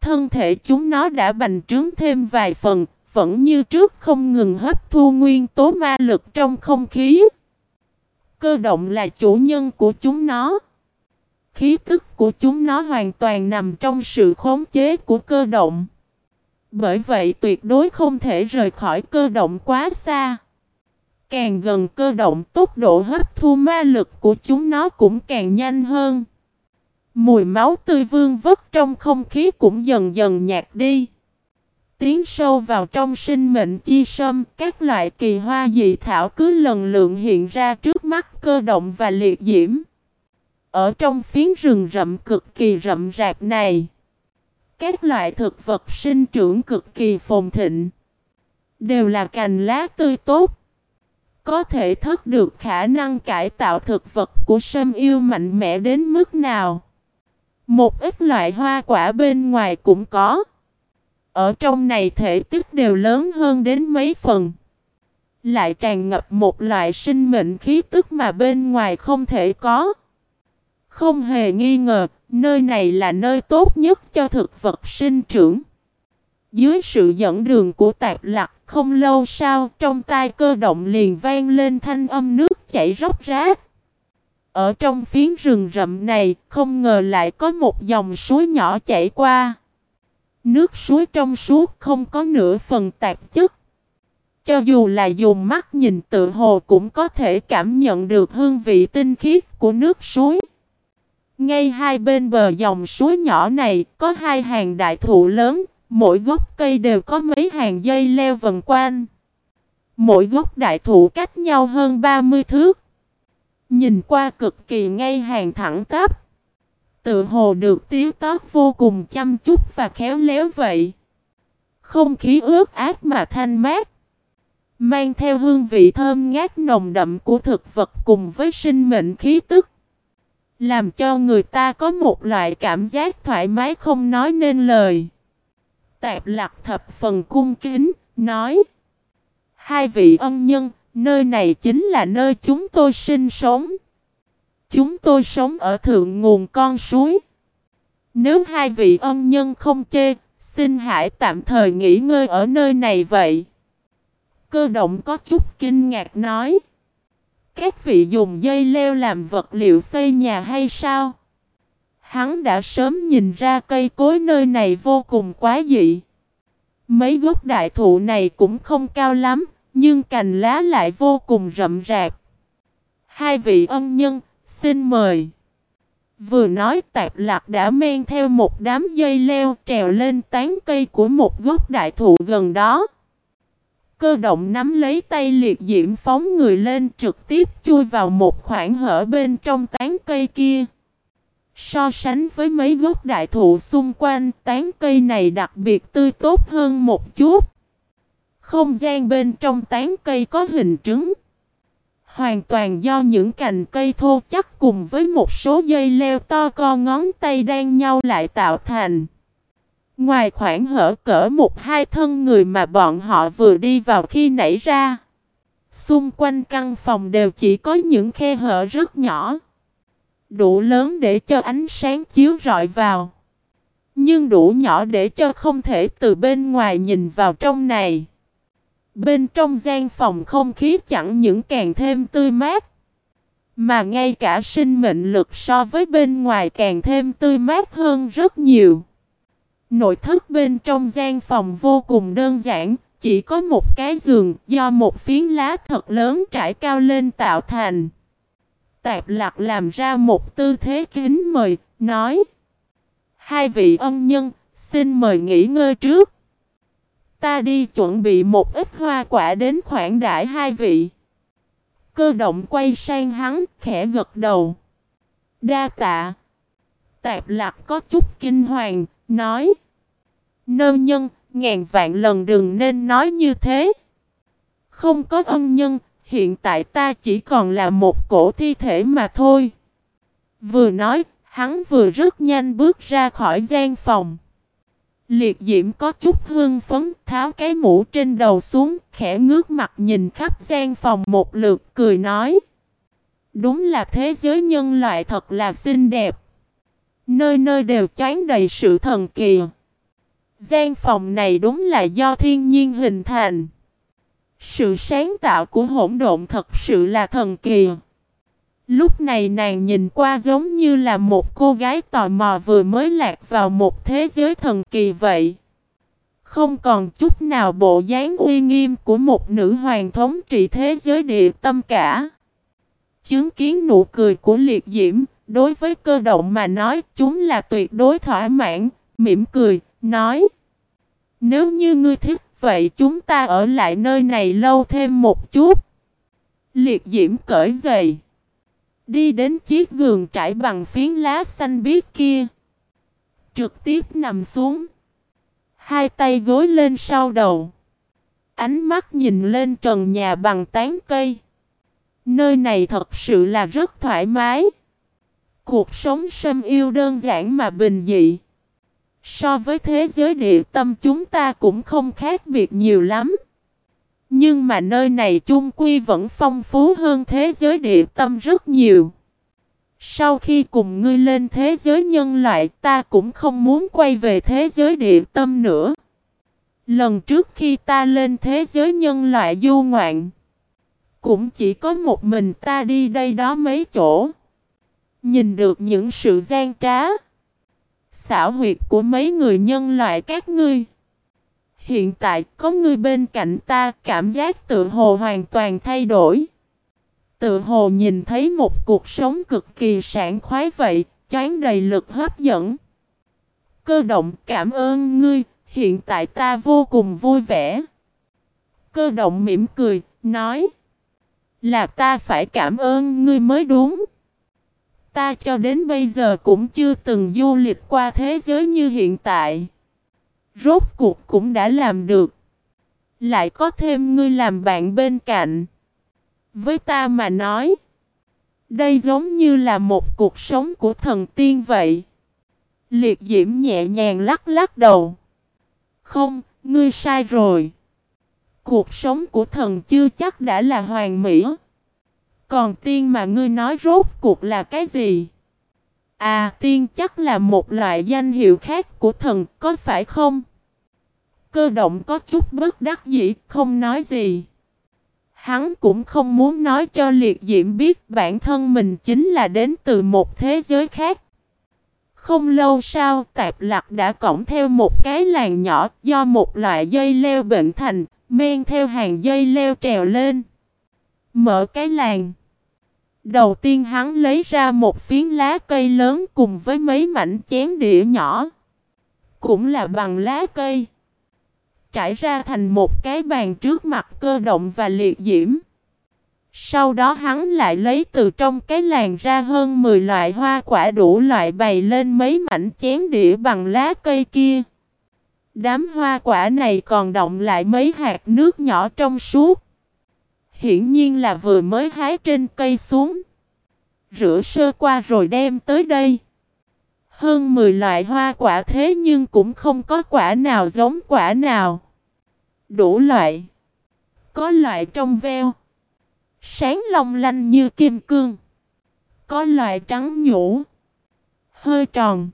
Thân thể chúng nó đã bành trướng thêm vài phần, vẫn như trước không ngừng hấp thu nguyên tố ma lực trong không khí. Cơ động là chủ nhân của chúng nó. Khí tức của chúng nó hoàn toàn nằm trong sự khống chế của cơ động. Bởi vậy tuyệt đối không thể rời khỏi cơ động quá xa. Càng gần cơ động tốc độ hấp thu ma lực của chúng nó cũng càng nhanh hơn. Mùi máu tươi vương vất trong không khí cũng dần dần nhạt đi. Tiến sâu vào trong sinh mệnh chi sâm, các loại kỳ hoa dị thảo cứ lần lượt hiện ra trước mắt cơ động và liệt diễm. Ở trong phiến rừng rậm cực kỳ rậm rạp này, các loại thực vật sinh trưởng cực kỳ phồn thịnh, đều là cành lá tươi tốt. Có thể thất được khả năng cải tạo thực vật của sâm yêu mạnh mẽ đến mức nào. Một ít loại hoa quả bên ngoài cũng có. Ở trong này thể tích đều lớn hơn đến mấy phần. Lại tràn ngập một loại sinh mệnh khí tức mà bên ngoài không thể có. Không hề nghi ngờ, nơi này là nơi tốt nhất cho thực vật sinh trưởng. Dưới sự dẫn đường của tạp lạc, không lâu sau, trong tai cơ động liền vang lên thanh âm nước chảy róc rách. Ở trong phiến rừng rậm này, không ngờ lại có một dòng suối nhỏ chảy qua. Nước suối trong suốt không có nửa phần tạp chất. Cho dù là dùng mắt nhìn tự hồ cũng có thể cảm nhận được hương vị tinh khiết của nước suối. Ngay hai bên bờ dòng suối nhỏ này có hai hàng đại thụ lớn, mỗi gốc cây đều có mấy hàng dây leo vần quanh. Mỗi gốc đại thụ cách nhau hơn 30 thước. Nhìn qua cực kỳ ngay hàng thẳng tắp. Tự hồ được tiếu tót vô cùng chăm chút và khéo léo vậy. Không khí ướt át mà thanh mát. Mang theo hương vị thơm ngát nồng đậm của thực vật cùng với sinh mệnh khí tức. Làm cho người ta có một loại cảm giác thoải mái không nói nên lời. Tạp lạc thập phần cung kính, nói. Hai vị ân nhân, Nơi này chính là nơi chúng tôi sinh sống. Chúng tôi sống ở thượng nguồn con suối. Nếu hai vị ân nhân không chê, xin hãy tạm thời nghỉ ngơi ở nơi này vậy. Cơ động có chút kinh ngạc nói. Các vị dùng dây leo làm vật liệu xây nhà hay sao? Hắn đã sớm nhìn ra cây cối nơi này vô cùng quá dị. Mấy gốc đại thụ này cũng không cao lắm, nhưng cành lá lại vô cùng rậm rạp. Hai vị ân nhân, xin mời. Vừa nói tạp lạc đã men theo một đám dây leo trèo lên tán cây của một gốc đại thụ gần đó. Cơ động nắm lấy tay liệt diễm phóng người lên trực tiếp chui vào một khoảng hở bên trong tán cây kia. So sánh với mấy gốc đại thụ xung quanh, tán cây này đặc biệt tươi tốt hơn một chút. Không gian bên trong tán cây có hình trứng. Hoàn toàn do những cành cây thô chắc cùng với một số dây leo to co ngón tay đang nhau lại tạo thành. Ngoài khoảng hở cỡ một hai thân người mà bọn họ vừa đi vào khi nảy ra. Xung quanh căn phòng đều chỉ có những khe hở rất nhỏ. Đủ lớn để cho ánh sáng chiếu rọi vào. Nhưng đủ nhỏ để cho không thể từ bên ngoài nhìn vào trong này. Bên trong gian phòng không khí chẳng những càng thêm tươi mát. Mà ngay cả sinh mệnh lực so với bên ngoài càng thêm tươi mát hơn rất nhiều. Nội thất bên trong gian phòng vô cùng đơn giản, chỉ có một cái giường do một phiến lá thật lớn trải cao lên tạo thành. Tạp lạc làm ra một tư thế kính mời, nói Hai vị ân nhân, xin mời nghỉ ngơi trước. Ta đi chuẩn bị một ít hoa quả đến khoản đãi hai vị. Cơ động quay sang hắn, khẽ gật đầu. Đa tạ. Tạp lạc có chút kinh hoàng, nói. Nơ nhân, ngàn vạn lần đừng nên nói như thế. Không có ân nhân, hiện tại ta chỉ còn là một cổ thi thể mà thôi. Vừa nói, hắn vừa rất nhanh bước ra khỏi gian phòng. Liệt diễm có chút hương phấn, tháo cái mũ trên đầu xuống, khẽ ngước mặt nhìn khắp gian phòng một lượt, cười nói. Đúng là thế giới nhân loại thật là xinh đẹp. Nơi nơi đều chán đầy sự thần kỳ. Gian phòng này đúng là do thiên nhiên hình thành. Sự sáng tạo của hỗn độn thật sự là thần kỳ. Lúc này nàng nhìn qua giống như là một cô gái tò mò vừa mới lạc vào một thế giới thần kỳ vậy. Không còn chút nào bộ dáng uy nghiêm của một nữ hoàng thống trị thế giới địa tâm cả. Chứng kiến nụ cười của liệt diễm, đối với cơ động mà nói chúng là tuyệt đối thỏa mãn, mỉm cười, nói Nếu như ngươi thích vậy chúng ta ở lại nơi này lâu thêm một chút. Liệt diễm cởi giày. Đi đến chiếc giường trải bằng phiến lá xanh biếc kia. Trực tiếp nằm xuống. Hai tay gối lên sau đầu. Ánh mắt nhìn lên trần nhà bằng tán cây. Nơi này thật sự là rất thoải mái. Cuộc sống sâm yêu đơn giản mà bình dị. So với thế giới địa tâm chúng ta cũng không khác biệt nhiều lắm. Nhưng mà nơi này chung quy vẫn phong phú hơn thế giới địa tâm rất nhiều. Sau khi cùng ngươi lên thế giới nhân loại ta cũng không muốn quay về thế giới địa tâm nữa. Lần trước khi ta lên thế giới nhân loại du ngoạn, cũng chỉ có một mình ta đi đây đó mấy chỗ. Nhìn được những sự gian trá, xảo huyệt của mấy người nhân loại các ngươi. Hiện tại có người bên cạnh ta cảm giác tự hồ hoàn toàn thay đổi. Tự hồ nhìn thấy một cuộc sống cực kỳ sảng khoái vậy, chán đầy lực hấp dẫn. Cơ động cảm ơn ngươi, hiện tại ta vô cùng vui vẻ. Cơ động mỉm cười, nói Là ta phải cảm ơn ngươi mới đúng. Ta cho đến bây giờ cũng chưa từng du lịch qua thế giới như hiện tại. Rốt cuộc cũng đã làm được. Lại có thêm ngươi làm bạn bên cạnh. Với ta mà nói. Đây giống như là một cuộc sống của thần tiên vậy. Liệt diễm nhẹ nhàng lắc lắc đầu. Không, ngươi sai rồi. Cuộc sống của thần chưa chắc đã là hoàn mỹ. Còn tiên mà ngươi nói rốt cuộc là cái gì? À, tiên chắc là một loại danh hiệu khác của thần, có phải không? Cơ động có chút bất đắc dĩ, không nói gì. Hắn cũng không muốn nói cho liệt diễm biết bản thân mình chính là đến từ một thế giới khác. Không lâu sau, tạp lạc đã cõng theo một cái làng nhỏ do một loại dây leo bệnh thành, men theo hàng dây leo trèo lên. Mở cái làng. Đầu tiên hắn lấy ra một phiến lá cây lớn cùng với mấy mảnh chén đĩa nhỏ. Cũng là bằng lá cây. Trải ra thành một cái bàn trước mặt cơ động và liệt diễm. Sau đó hắn lại lấy từ trong cái làng ra hơn 10 loại hoa quả đủ loại bày lên mấy mảnh chén đĩa bằng lá cây kia. Đám hoa quả này còn động lại mấy hạt nước nhỏ trong suốt. Hiển nhiên là vừa mới hái trên cây xuống rửa sơ qua rồi đem tới đây. Hơn 10 loại hoa quả thế nhưng cũng không có quả nào giống quả nào. Đủ loại. Có loại trong veo. Sáng long lanh như kim cương. Có loại trắng nhũ, hơi tròn,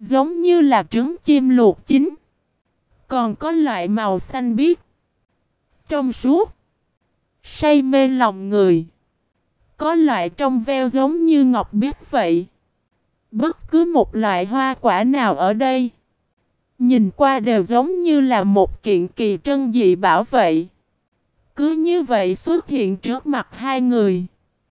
giống như là trứng chim luộc chín. Còn có loại màu xanh biếc, trong suốt, say mê lòng người. Có loại trong veo giống như ngọc biết vậy. Bất cứ một loại hoa quả nào ở đây, nhìn qua đều giống như là một kiện kỳ trân dị bảo vậy. Cứ như vậy xuất hiện trước mặt hai người.